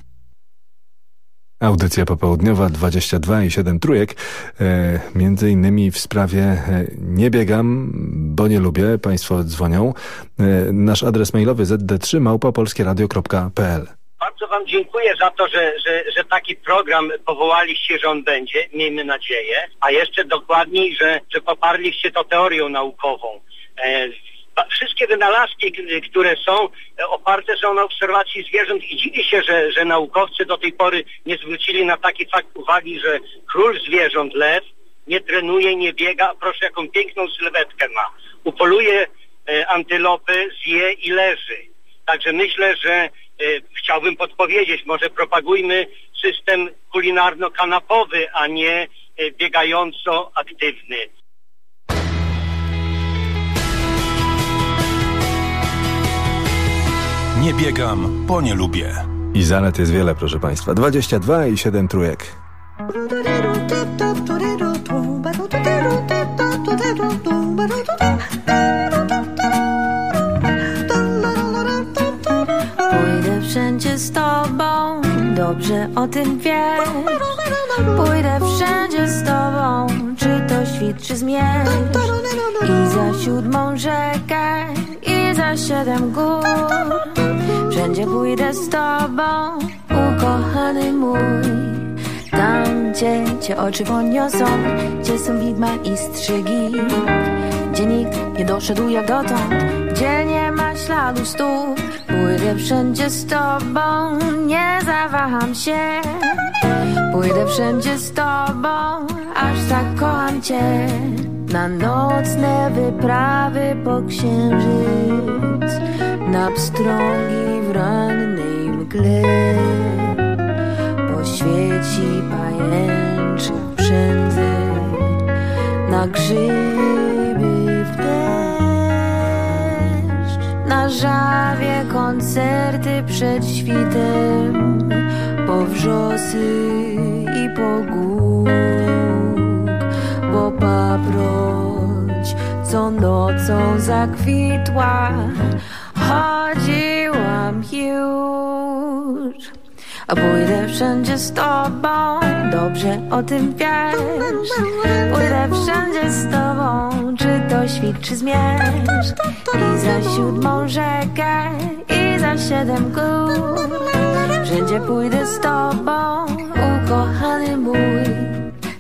Speaker 5: Audycja popołudniowa 22 i 7 trójek. E, między innymi w sprawie e, nie biegam, bo nie lubię. Państwo dzwonią. E, nasz adres mailowy zd3 małpa polskieradio.pl
Speaker 43: bardzo Wam dziękuję za to, że, że, że taki program powołaliście, że on będzie, miejmy nadzieję, a jeszcze dokładniej, że, że poparliście to teorią naukową. Wszystkie wynalazki, które są, e, oparte są na obserwacji zwierząt i dziwi się, że, że naukowcy do tej pory nie zwrócili na taki fakt uwagi, że król zwierząt, lew, nie trenuje, nie biega, proszę jaką piękną sylwetkę ma. Upoluje e, antylopy, zje i leży. Także myślę, że e, chciałbym podpowiedzieć, może propagujmy system kulinarno-kanapowy, a nie e, biegająco-aktywny.
Speaker 45: Nie biegam, bo nie lubię.
Speaker 5: I zalet jest wiele, proszę Państwa. 22 i 7 trójek.
Speaker 46: Pójdę wszędzie z tobą, dobrze o tym wiesz. Pójdę wszędzie z tobą, czy to świt, czy zmierz. I za siódmą rzekę, za siedem gór. Wszędzie pójdę z tobą, ukochany mój. Tam, gdzie cię oczy poniosą, gdzie są widma i strzygi. Gdzie nikt nie doszedł jak dotąd, gdzie nie ma śladu stóp. Pójdę wszędzie z tobą, nie zawaham się. Pójdę wszędzie z tobą, aż tak kocham cię. Na nocne wyprawy po księżyc, na pstrągi w rannej mgle. Poświeci pajęczy przędzy, na grzyby w deszcz, na żawie koncerty przed świtem, po wrzosy i po głóg, co nocą zakwitła, chodziłam już. A pójdę wszędzie z tobą, dobrze o tym wiesz. Pójdę wszędzie z tobą, czy to świt, czy zmierz. I za siódmą rzekę, i za siedem gór. Wszędzie pójdę z tobą, ukochany mój.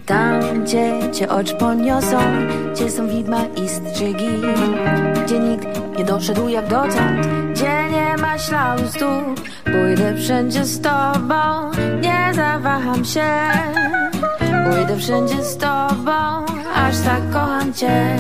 Speaker 46: Tam, gdzie cię oczy poniosą, gdzie są widma i strzygi. Gdzie nikt nie doszedł jak dotąd, gdzie nie ma śladu stóp. Pójdę wszędzie z tobą, nie zawaham się. Pójdę wszędzie z tobą, aż tak kocham cię.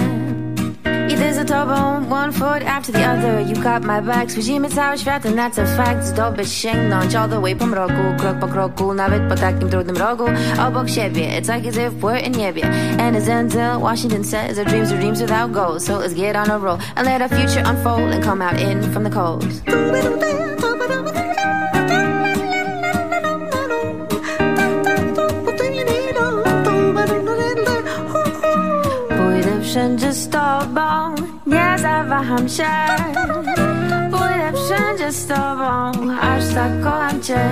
Speaker 46: Idę za tobą, one foot after the other. You got my back, spóźnimy cały świat and that's a fact. Zdobyć sięgnąć all the way po mroku Krok po kroku, nawet po takim trudnym rogu Obok siebie, it's like as if we're in niebie And as Denzel Washington says Our dreams are dreams without goals. So let's get on a roll And let our future unfold And come out in from the cold wszędzie z tobą, nie zawaham się. Pójdę wszędzie z tobą, aż tak kocham cię.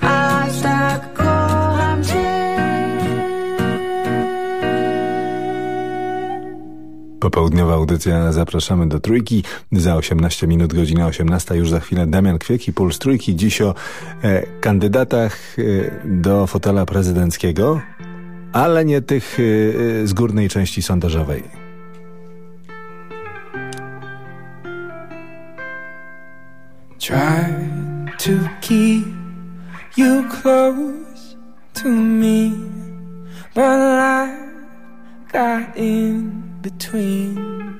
Speaker 46: Aż tak kocham cię.
Speaker 5: Popołudniowa audycja Zapraszamy do Trójki. Za 18 minut, godzina 18. Już za chwilę Damian Kwiek i Puls Trójki. Dziś o e, kandydatach e, do fotela prezydenckiego, ale nie tych e, e, z górnej części sondażowej.
Speaker 47: Try to keep you close to me, but life got in between.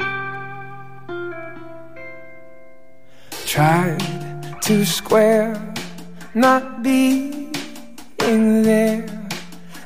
Speaker 47: Tried to square not being there,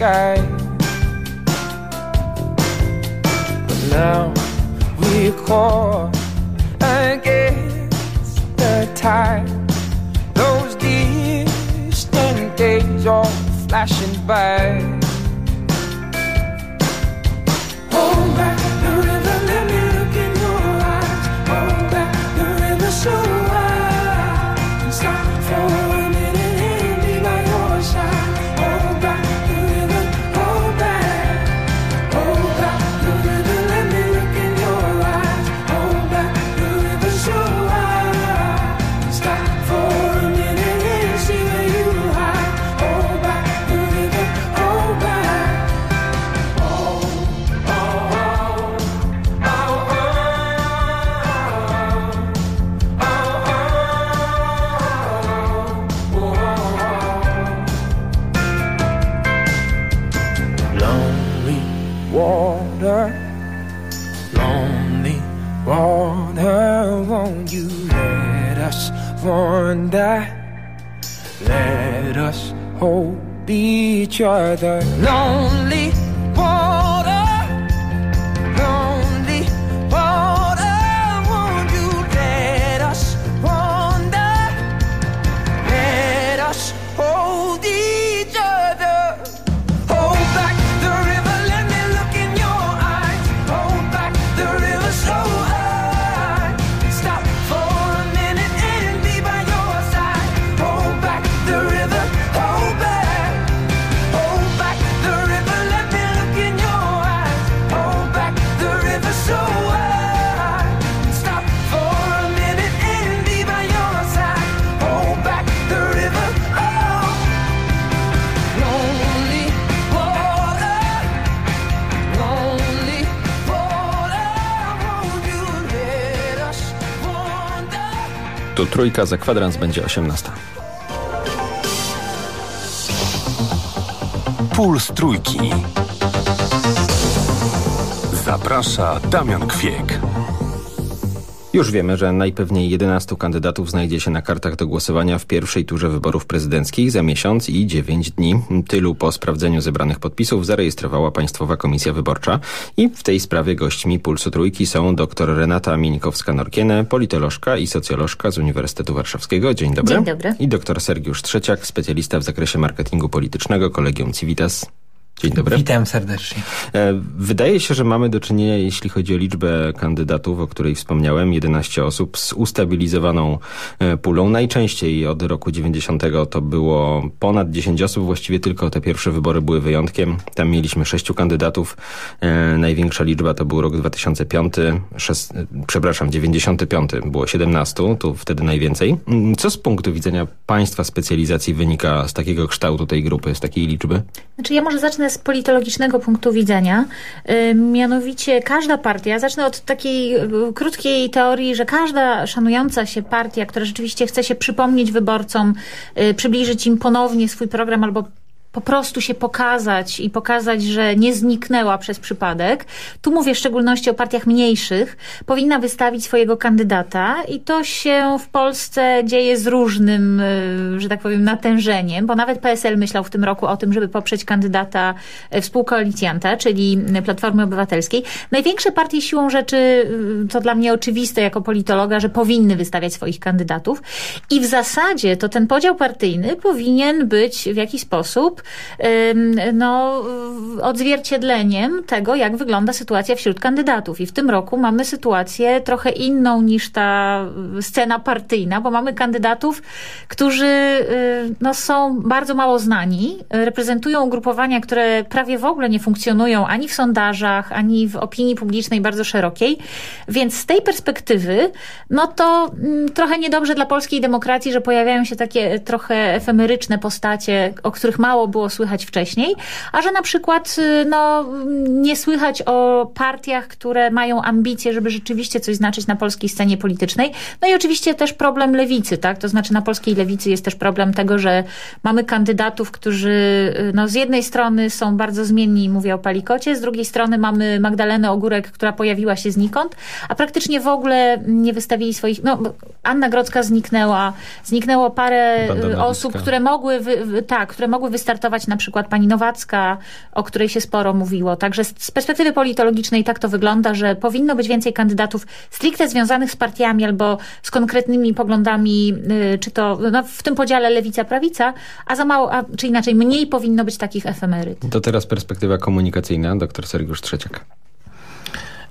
Speaker 47: sky. But now we you caught against the tide. Those distant days are flashing by. Hold back the river,
Speaker 48: trójka za kwadrans będzie 18.
Speaker 45: Puls trójki. Zaprasza Damian Kwiek.
Speaker 48: Już wiemy, że najpewniej 11 kandydatów znajdzie się na kartach do głosowania w pierwszej turze wyborów prezydenckich za miesiąc i 9 dni. Tylu po sprawdzeniu zebranych podpisów zarejestrowała Państwowa Komisja Wyborcza i w tej sprawie gośćmi Pulsu Trójki są dr Renata Mińkowska-Norkiene, politolożka i socjolożka z Uniwersytetu Warszawskiego. Dzień dobry.
Speaker 49: Dzień dobry.
Speaker 48: I dr Sergiusz Trzeciak, specjalista w zakresie marketingu politycznego, Kolegium Civitas. Dzień dobry.
Speaker 50: Witam serdecznie.
Speaker 48: E, Wydaje się, że mamy do czynienia, jeśli chodzi o liczbę kandydatów, o której wspomniałem, 11 osób z ustabilizowaną e, pulą. Najczęściej od roku 90 to było ponad 10 osób, właściwie tylko te pierwsze wybory były wyjątkiem. Tam mieliśmy sześciu kandydatów. E, Największa liczba to był rok 2005, szes, e, przepraszam, 95 było 17, tu wtedy najwięcej. Mm, Co z punktu widzenia państwa specjalizacji wynika z takiego kształtu tej grupy, z takiej liczby?
Speaker 49: Znaczy ja może zacznę z politologicznego punktu widzenia. Y, Mianowicie każda partia, zacznę od takiej y, krótkiej teorii, że każda szanująca się partia, która rzeczywiście chce się przypomnieć wyborcom, y, przybliżyć im ponownie swój program albo po prostu się pokazać i pokazać, że nie zniknęła przez przypadek. Tu mówię w szczególności o partiach mniejszych. Powinna wystawić swojego kandydata i to się w Polsce dzieje z różnym, y, że tak powiem, natężeniem, bo nawet PSL myślał w tym roku o tym, żeby poprzeć kandydata y, współkoalicjanta, czyli Platformy Obywatelskiej. Największe partie siłą rzeczy, to dla mnie oczywiste jako politologa, że powinny wystawiać swoich kandydatów i w zasadzie to ten podział partyjny powinien być w jakiś sposób no, odzwierciedleniem tego, jak wygląda sytuacja wśród kandydatów. I w tym roku mamy sytuację trochę inną niż ta y, scena partyjna, bo mamy kandydatów, którzy y, no, są bardzo mało znani, reprezentują ugrupowania, które prawie w ogóle nie funkcjonują ani w sondażach, ani w opinii publicznej bardzo szerokiej. Więc z tej perspektywy, no to mm, trochę niedobrze dla polskiej demokracji, że pojawiają się takie trochę efemeryczne postacie, o których mało było słychać wcześniej, a że na przykład y, no, nie słychać o partiach, które mają ambicje, żeby rzeczywiście coś znaczyć na polskiej scenie politycznej. No i oczywiście też problem lewicy, tak? To znaczy na polskiej lewicy jest też problem tego, że mamy kandydatów, którzy y, no, z jednej strony są bardzo zmienni, mówię o Palikocie, z drugiej strony mamy Magdalenę Ogórek, która pojawiła się znikąd, a praktycznie w ogóle nie wystawili swoich, no Anna Grodzka zniknęła, zniknęło parę y,
Speaker 48: Nowicka.
Speaker 49: osób, które mogły, wy, tak, które mogły wystartować startować na przykład pani Nowacka, o której się sporo mówiło. Także z perspektywy politologicznej tak to wygląda, że powinno być więcej kandydatów stricte związanych z partiami albo z konkretnymi poglądami, y, czy to no, w tym podziale lewica-prawica, a za mało, a, czy inaczej mniej powinno być takich efemeryt.
Speaker 48: To teraz perspektywa komunikacyjna, dr Sergiusz Trzeciak.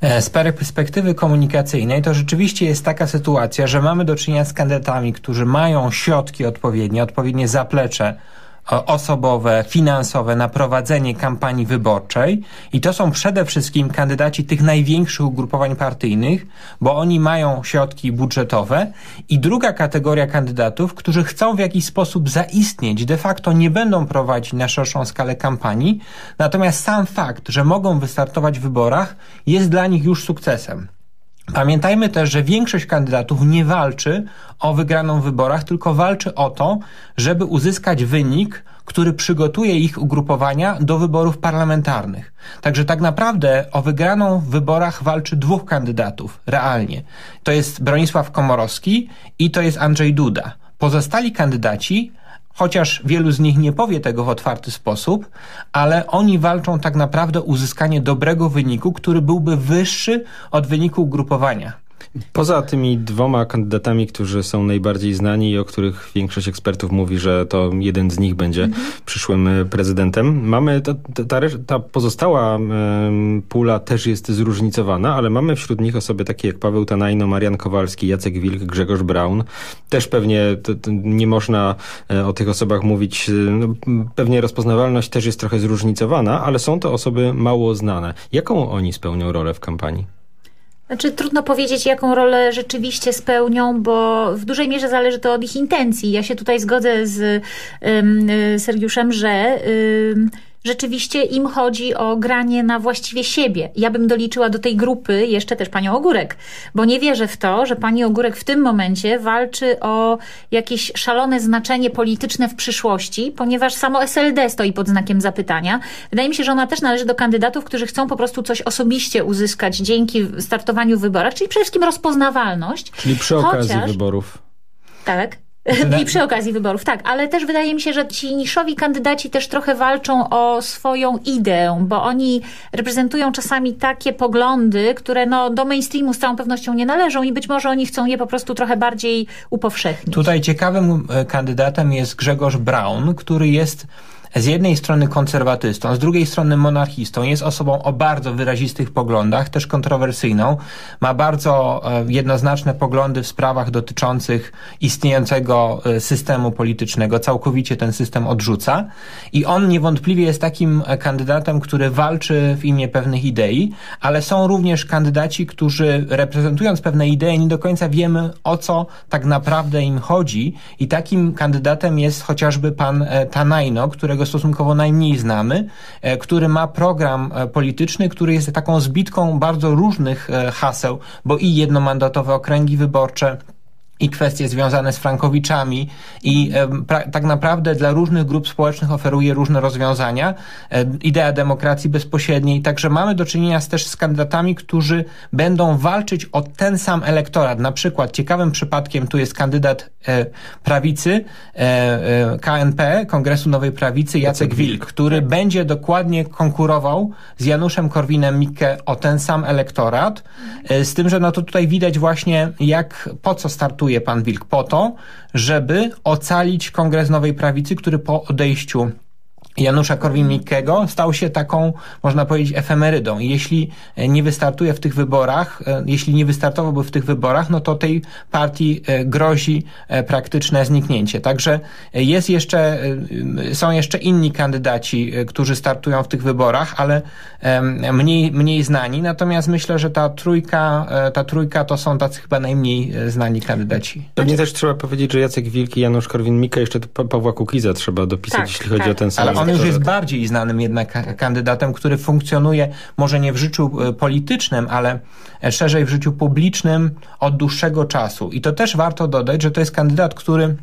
Speaker 51: E, Z perspektywy komunikacyjnej to rzeczywiście jest taka sytuacja, że mamy do czynienia z kandydatami, którzy mają środki odpowiednie, odpowiednie zaplecze osobowe, finansowe na prowadzenie kampanii wyborczej. I to są przede wszystkim kandydaci tych największych ugrupowań partyjnych, bo oni mają środki budżetowe. I druga kategoria kandydatów, którzy chcą w jakiś sposób zaistnieć, de facto nie będą prowadzić na szerszą skalę kampanii, natomiast sam fakt, że mogą wystartować w wyborach jest dla nich już sukcesem. Pamiętajmy też, że większość kandydatów nie walczy o wygraną w wyborach, tylko walczy o to, żeby uzyskać wynik, który przygotuje ich ugrupowania do wyborów parlamentarnych. Także tak naprawdę o wygraną w wyborach walczy dwóch kandydatów, realnie. To jest Bronisław Komorowski i to jest Andrzej Duda. Pozostali kandydaci chociaż wielu z nich nie powie tego w otwarty sposób, ale oni walczą tak naprawdę o uzyskanie dobrego wyniku, który byłby wyższy od wyniku ugrupowania.
Speaker 48: Poza tymi dwoma kandydatami, którzy są najbardziej znani i o których większość ekspertów mówi, że to jeden z nich będzie przyszłym e, prezydentem, mamy ta, ta, ta, pozostała pula też jest zróżnicowana, ale mamy wśród nich osoby takie jak Paweł Tanajno, Marian Kowalski, Jacek Wilk, Grzegorz Braun. Też pewnie to, to nie można e, o tych osobach mówić, e, no, pewnie rozpoznawalność też jest trochę zróżnicowana, ale są to osoby mało znane. Jaką oni spełnią rolę w kampanii?
Speaker 49: Znaczy, trudno powiedzieć, jaką rolę rzeczywiście spełnią, bo w dużej mierze zależy to od ich intencji. Ja się tutaj zgodzę z y, Sergiuszem, że ym, rzeczywiście im chodzi o granie na właściwie siebie. Ja bym doliczyła do tej grupy jeszcze też panią Ogórek, bo nie wierzę w to, że pani Ogórek w tym momencie walczy o jakieś szalone znaczenie polityczne w przyszłości, ponieważ samo SLD stoi pod znakiem zapytania. Wydaje mi się, że ona też należy do kandydatów, którzy chcą po prostu coś osobiście uzyskać dzięki startowaniu w wyborach, czyli przede wszystkim rozpoznawalność.
Speaker 48: Czyli przy okazji
Speaker 49: Chociaż-
Speaker 48: wyborów.
Speaker 49: Tak. I przy okazji wyborów, tak, ale też wydaje mi się, że ci niszowi kandydaci też trochę walczą o swoją ideę, bo oni reprezentują czasami takie poglądy, które no, do mainstreamu z całą pewnością nie należą i być może oni chcą je po prostu trochę bardziej upowszechnić.
Speaker 51: Tutaj ciekawym e, kandydatem jest Grzegorz Braun, który jest z jednej strony konserwatystą, z drugiej strony monarchistą. Jest osobą o bardzo wyrazistych poglądach, też kontrowersyjną. Ma bardzo e, jednoznaczne poglądy w sprawach dotyczących istniejącego e, systemu politycznego. Całkowicie ten system odrzuca. I on niewątpliwie jest takim e, kandydatem, który walczy w imię pewnych idei, ale są również kandydaci, którzy reprezentując pewne idee, nie do końca wiemy, o co tak naprawdę im chodzi. I takim kandydatem jest chociażby pan Tanajno, którego stosunkowo najmniej znamy, e, który ma program e, polityczny, który jest taką zbitką bardzo różnych e, haseł, bo i jednomandatowe okręgi wyborcze, i kwestie związane z frankowiczami i pra, tak naprawdę dla różnych grup społecznych oferuje różne rozwiązania. Idea demokracji bezpośredniej. Także mamy do czynienia z, też z kandydatami, którzy będą walczyć o ten sam elektorat. Na przykład ciekawym przypadkiem tu jest kandydat e, prawicy e, e, KNP, Kongresu Nowej Prawicy, Jacek Wilk, który będzie dokładnie konkurował z Januszem Korwinem-Mikke o ten sam elektorat. E, z tym, że no to tutaj widać właśnie jak, po co startuje pan Wilk? Po to, żeby ocalić Kongres Nowej Prawicy, który po odejściu Janusza Korwin-Mikkego stał się taką, można powiedzieć, efemerydą. I jeśli e, nie wystartuje w tych wyborach, e, jeśli nie wystartowałby w tych wyborach, no to tej partii e, grozi praktyczne zniknięcie. Także jest jeszcze, są jeszcze inni kandydaci, którzy startują w tych wyborach, ale mniej, mniej znani. Natomiast myślę, że ta trójka, ta trójka to są tacy chyba najmniej znani kandydaci.
Speaker 48: Pewnie też trzeba powiedzieć, że Jacek Wilk i Janusz Korwin-Mikke, jeszcze Pawła Kukiza trzeba dopisać,
Speaker 51: Tak,
Speaker 48: jeśli chodzi
Speaker 51: tak.
Speaker 48: o ten sam Elektorat.
Speaker 51: jest bardziej znanym jednak ka- kandydatem, który funkcjonuje może nie w życiu e, politycznym, ale e, szerzej w życiu publicznym od dłuższego czasu. I to też warto dodać, że to jest kandydat, który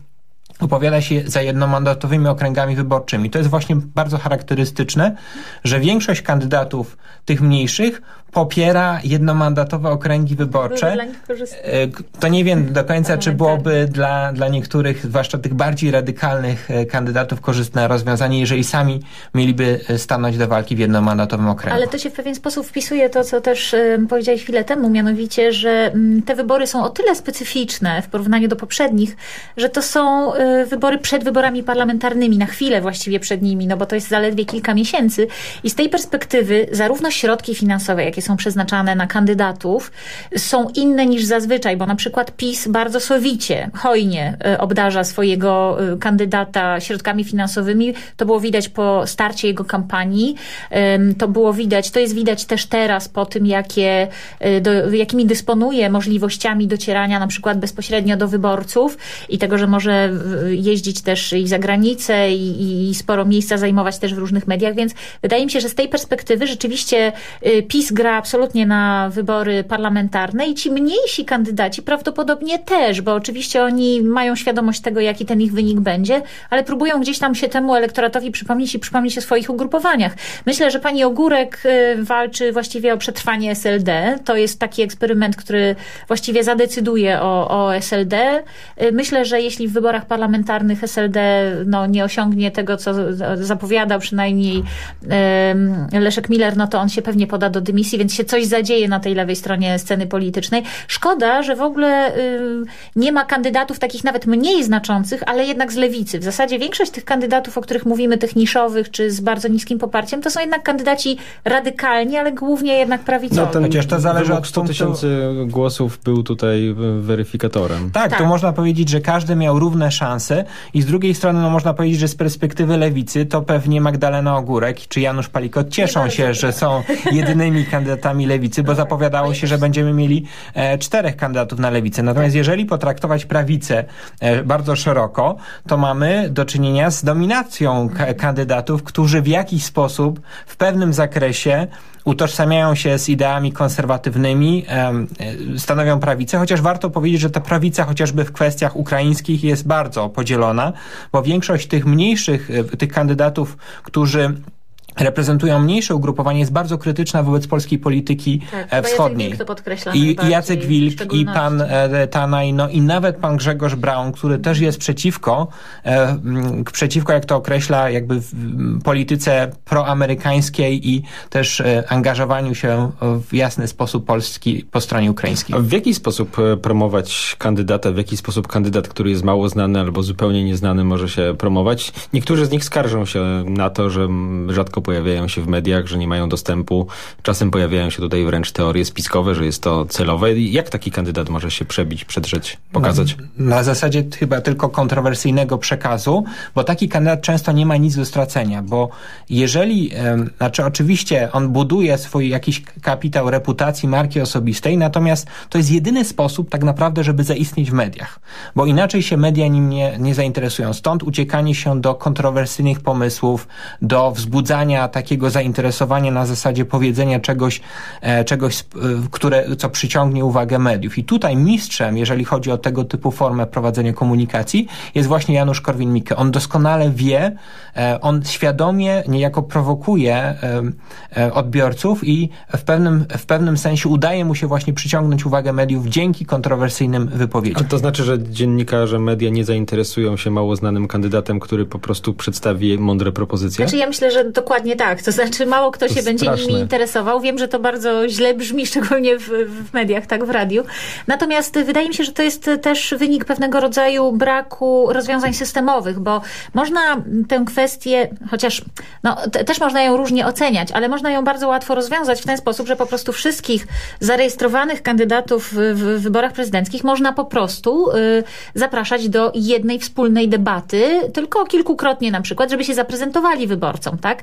Speaker 51: opowiada się za jednomandatowymi okręgami wyborczymi. To jest właśnie bardzo charakterystyczne, że większość kandydatów tych mniejszych popiera jednomandatowe okręgi wyborcze. E, To nie wiem do końca, czy byłoby dla, dla niektórych, zwłaszcza tych bardziej radykalnych e, kandydatów, korzystne rozwiązanie, jeżeli sami mieliby e, stanąć do walki w jednomandatowym okręgu.
Speaker 49: Ale to się w pewien sposób wpisuje to, co też powiedziałeś chwilę temu, mianowicie, że mm, te wybory są o tyle specyficzne w porównaniu do poprzednich, że to są wybory przed wyborami parlamentarnymi, na chwilę właściwie przed nimi, no bo to jest zaledwie kilka miesięcy. I z tej perspektywy zarówno środki finansowe, jakie są przeznaczane na kandydatów, są inne niż zazwyczaj, bo na przykład PiS bardzo sowicie, hojnie y, obdarza swojego y, kandydata środkami finansowymi. To było widać po starcie jego kampanii. To było widać, to jest widać też teraz po tym, jakie, y, do, jakimi dysponuje możliwościami docierania na przykład bezpośrednio do wyborców i tego, że może jeździć też i za granicę i, i sporo miejsca zajmować też w różnych mediach, więc wydaje mi się, że z tej perspektywy rzeczywiście y, PiS gra absolutnie na wybory parlamentarne i ci mniejsi kandydaci prawdopodobnie też, bo oczywiście oni mają świadomość tego, jaki ten ich wynik będzie, ale próbują gdzieś tam się temu elektoratowi przypomnieć i przypomnieć o swoich ugrupowaniach. Myślę, że pani Ogórek y, walczy właściwie o przetrwanie SLD. To jest taki eksperyment, który właściwie zadecyduje o, o SLD. Y, Myślę, że jeśli w wyborach parlamentarnych SLD no, nie osiągnie tego, co zapowiadał przynajmniej Leszek Miller, no to on się pewnie poda do dymisji, więc się coś zadzieje na tej lewej stronie sceny politycznej. Szkoda, że w ogóle y, nie ma kandydatów takich nawet mniej znaczących, ale jednak z lewicy. W zasadzie większość tych kandydatów, o których mówimy, tych niszowych czy z bardzo niskim poparciem, to są jednak kandydaci radykalni, ale głównie jednak prawicowi.
Speaker 48: No, ten
Speaker 51: Chociaż to zależy od
Speaker 48: 100
Speaker 51: punktu-
Speaker 48: tysięcy głosów był tutaj e, weryfikatorem.
Speaker 51: Tak,
Speaker 49: Tak.
Speaker 51: tu można powiedzieć, że każdy miał równe szanse i z drugiej strony no, można powiedzieć, że z perspektywy lewicy to pewnie Magdalena Ogórek czy Janusz Palikot cieszą się, że są jedynymi kandydatami lewicy, bo zapowiadało się, że będziemy mieli e, czterech kandydatów na lewicę. Natomiast jeżeli potraktować prawicę e, bardzo szeroko, to mamy do czynienia z dominacją ka- kandydatów, którzy w jakiś sposób w pewnym zakresie utożsamiają się z ideami konserwatywnymi, e, stanowią prawicę, chociaż warto powiedzieć, że ta prawica chociażby w kwestiach ukraińskich jest bardzo podzielona, bo większość tych mniejszych, tych kandydatów, którzy reprezentują mniejsze ugrupowanie, jest bardzo krytyczna wobec polskiej polityki
Speaker 49: Tak,
Speaker 51: e,
Speaker 49: chyba Jacek
Speaker 51: wschodniej.
Speaker 49: Wilk to podkreśla
Speaker 51: I, Jacek Wilk, i pan e, Tanaj, no i nawet pan Grzegorz Braun, który też jest przeciwko, e, przeciwko, jak to określa, jakby w polityce proamerykańskiej i też e, angażowaniu się w jasny sposób Polski po stronie ukraińskiej.
Speaker 48: A w jaki sposób promować kandydata, w jaki sposób kandydat, który jest mało znany albo zupełnie nieznany może się promować? Niektórzy z nich skarżą się na to, że rzadko pojawiają się w mediach, że nie mają dostępu. Czasem pojawiają się tutaj wręcz teorie spiskowe, że jest to celowe. Jak taki kandydat może się przebić, przedrzeć, pokazać?
Speaker 51: Na zasadzie chyba tylko kontrowersyjnego przekazu, bo taki kandydat często nie ma nic do stracenia, bo jeżeli, em, znaczy oczywiście on buduje swój jakiś kapitał reputacji, marki osobistej, natomiast to jest jedyny sposób tak naprawdę, żeby zaistnieć w mediach, bo inaczej się media nim nie, nie zainteresują. Stąd uciekanie się do kontrowersyjnych pomysłów, do wzbudzania takiego zainteresowania na zasadzie powiedzenia czegoś, e, czegoś, e, które, co przyciągnie uwagę mediów. I tutaj mistrzem, jeżeli chodzi o tego typu formę prowadzenia komunikacji, jest właśnie Janusz Korwin-Mikke. On doskonale wie, e, on świadomie niejako prowokuje e, e, odbiorców i w pewnym, w pewnym sensie udaje mu się właśnie przyciągnąć uwagę mediów dzięki kontrowersyjnym
Speaker 48: A
Speaker 51: wypowiedziom.
Speaker 48: to znaczy, że dziennikarze, media nie zainteresują się mało znanym kandydatem, który po prostu przedstawi mądre propozycje?
Speaker 49: Znaczy ja myślę, że dokładnie tak. To znaczy mało kto
Speaker 48: To
Speaker 49: się będzie nimi interesował. Wiem, że to bardzo źle brzmi, szczególnie w, w mediach, tak, w radiu. Natomiast wydaje mi się, że to jest też wynik pewnego rodzaju braku rozwiązań systemowych, bo można tę kwestię, chociaż no, te, też można ją różnie oceniać, ale można ją bardzo łatwo rozwiązać w ten sposób, że po prostu wszystkich zarejestrowanych kandydatów w, w wyborach prezydenckich można po prostu y, zapraszać do jednej wspólnej debaty, tylko kilkukrotnie na przykład, żeby się zaprezentowali wyborcom, tak?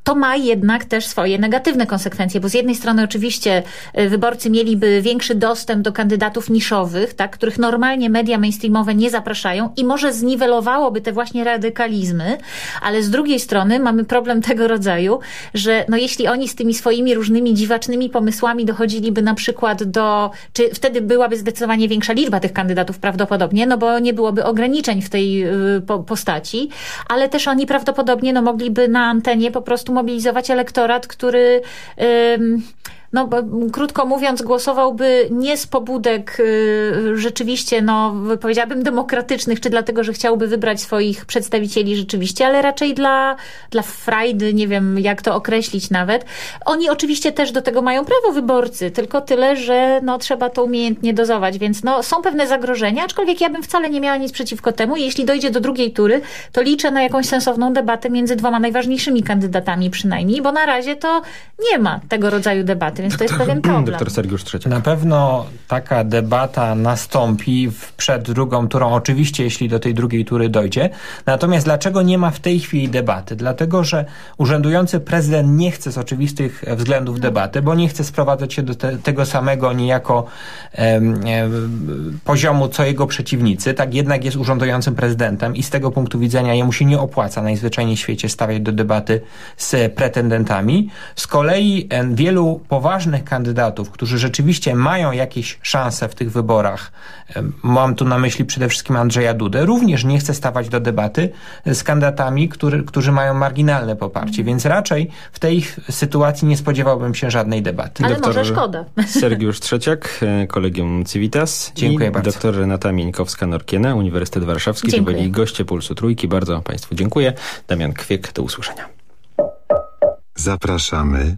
Speaker 49: To ma jednak też swoje negatywne konsekwencje, bo z jednej strony oczywiście y, wyborcy mieliby większy dostęp do kandydatów niszowych, tak, których normalnie media mainstreamowe nie zapraszają i może zniwelowałoby te właśnie radykalizmy, ale z drugiej strony mamy problem tego rodzaju, że no jeśli oni z tymi swoimi różnymi dziwacznymi pomysłami dochodziliby na przykład do, czy wtedy byłaby zdecydowanie większa liczba tych kandydatów prawdopodobnie, no bo nie byłoby ograniczeń w tej y, po, postaci, ale też oni prawdopodobnie no mogliby na antenie po prostu mobilizować elektorat, który no bo, krótko mówiąc, głosowałby nie z pobudek y, rzeczywiście, no powiedziałabym demokratycznych, czy dlatego, że chciałby wybrać swoich przedstawicieli rzeczywiście, ale raczej dla, dla frajdy, nie wiem jak to określić nawet. Oni oczywiście też do tego mają prawo wyborcy, tylko tyle, że no trzeba to umiejętnie dozować, więc no są pewne zagrożenia, aczkolwiek ja bym wcale nie miała nic przeciwko temu. Jeśli dojdzie do drugiej tury, to liczę na jakąś sensowną debatę między dwoma najważniejszymi kandydatami przynajmniej, bo na razie to nie ma tego rodzaju debaty, więc to jest pewien problem.
Speaker 48: Doktor Sergiusz Trzeciak.
Speaker 51: Na pewno taka debata nastąpi w, przed drugą turą, oczywiście jeśli do tej drugiej tury dojdzie. Natomiast dlaczego nie ma w tej chwili debaty? Dlatego, że urzędujący prezydent nie chce z oczywistych względów debaty, bo nie chce sprowadzać się do te, tego samego niejako em, em, poziomu, co jego przeciwnicy. Tak jednak jest urzędującym prezydentem i z tego punktu widzenia jemu się nie opłaca najzwyczajniej w świecie stawiać do debaty z pretendentami. Z kolei wielu poważnych kandydatów, którzy rzeczywiście mają jakieś szanse w tych wyborach, mam tu na myśli przede wszystkim Andrzeja Dudę, również nie chce stawać do debaty z kandydatami, który, którzy mają marginalne poparcie, więc raczej w tej sytuacji nie spodziewałbym się żadnej debaty.
Speaker 49: Ale może szkoda.
Speaker 48: Sergiusz Trzeciak, e, Kolegium Civitas
Speaker 51: Dziękuję
Speaker 48: i
Speaker 51: bardzo.
Speaker 48: doktor Renata Mieńkowska-Norkiena, Uniwersytet Warszawski. To
Speaker 49: Dziękuję.
Speaker 48: byli goście Pulsu Trójki. Bardzo Państwu dziękuję. Damian Kwiek, do usłyszenia.
Speaker 4: Zapraszamy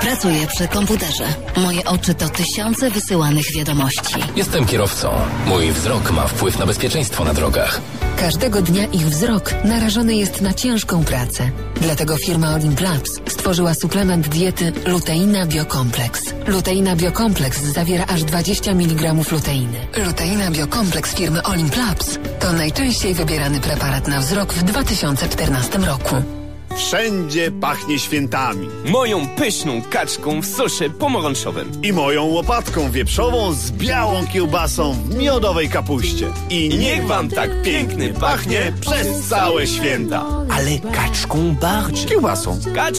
Speaker 52: Pracuję przy komputerze. Moje oczy to tysiące wysyłanych wiadomości.
Speaker 53: Jestem kierowcą. Mój wzrok ma wpływ na bezpieczeństwo na drogach.
Speaker 52: Każdego dnia ich wzrok narażony jest na ciężką pracę. Dlatego firma Olymp Labs stworzyła suplement diety Luteina Biokompleks. Luteina Biokompleks zawiera aż 20 mg luteiny. Luteina Biokompleks firmy Olymp Labs to najczęściej wybierany preparat na wzrok w 2014 roku.
Speaker 50: Wszędzie pachnie świętami.
Speaker 54: Moją pyszną kaczką w sosie pomarańczowym.
Speaker 50: I moją łopatką wieprzową z białą kiełbasą w miodowej kapuście. I niech wam tak pięknie pachnie przez całe święta.
Speaker 54: Ale kaczką bardziej.
Speaker 50: Kiełbasą.
Speaker 54: Kacz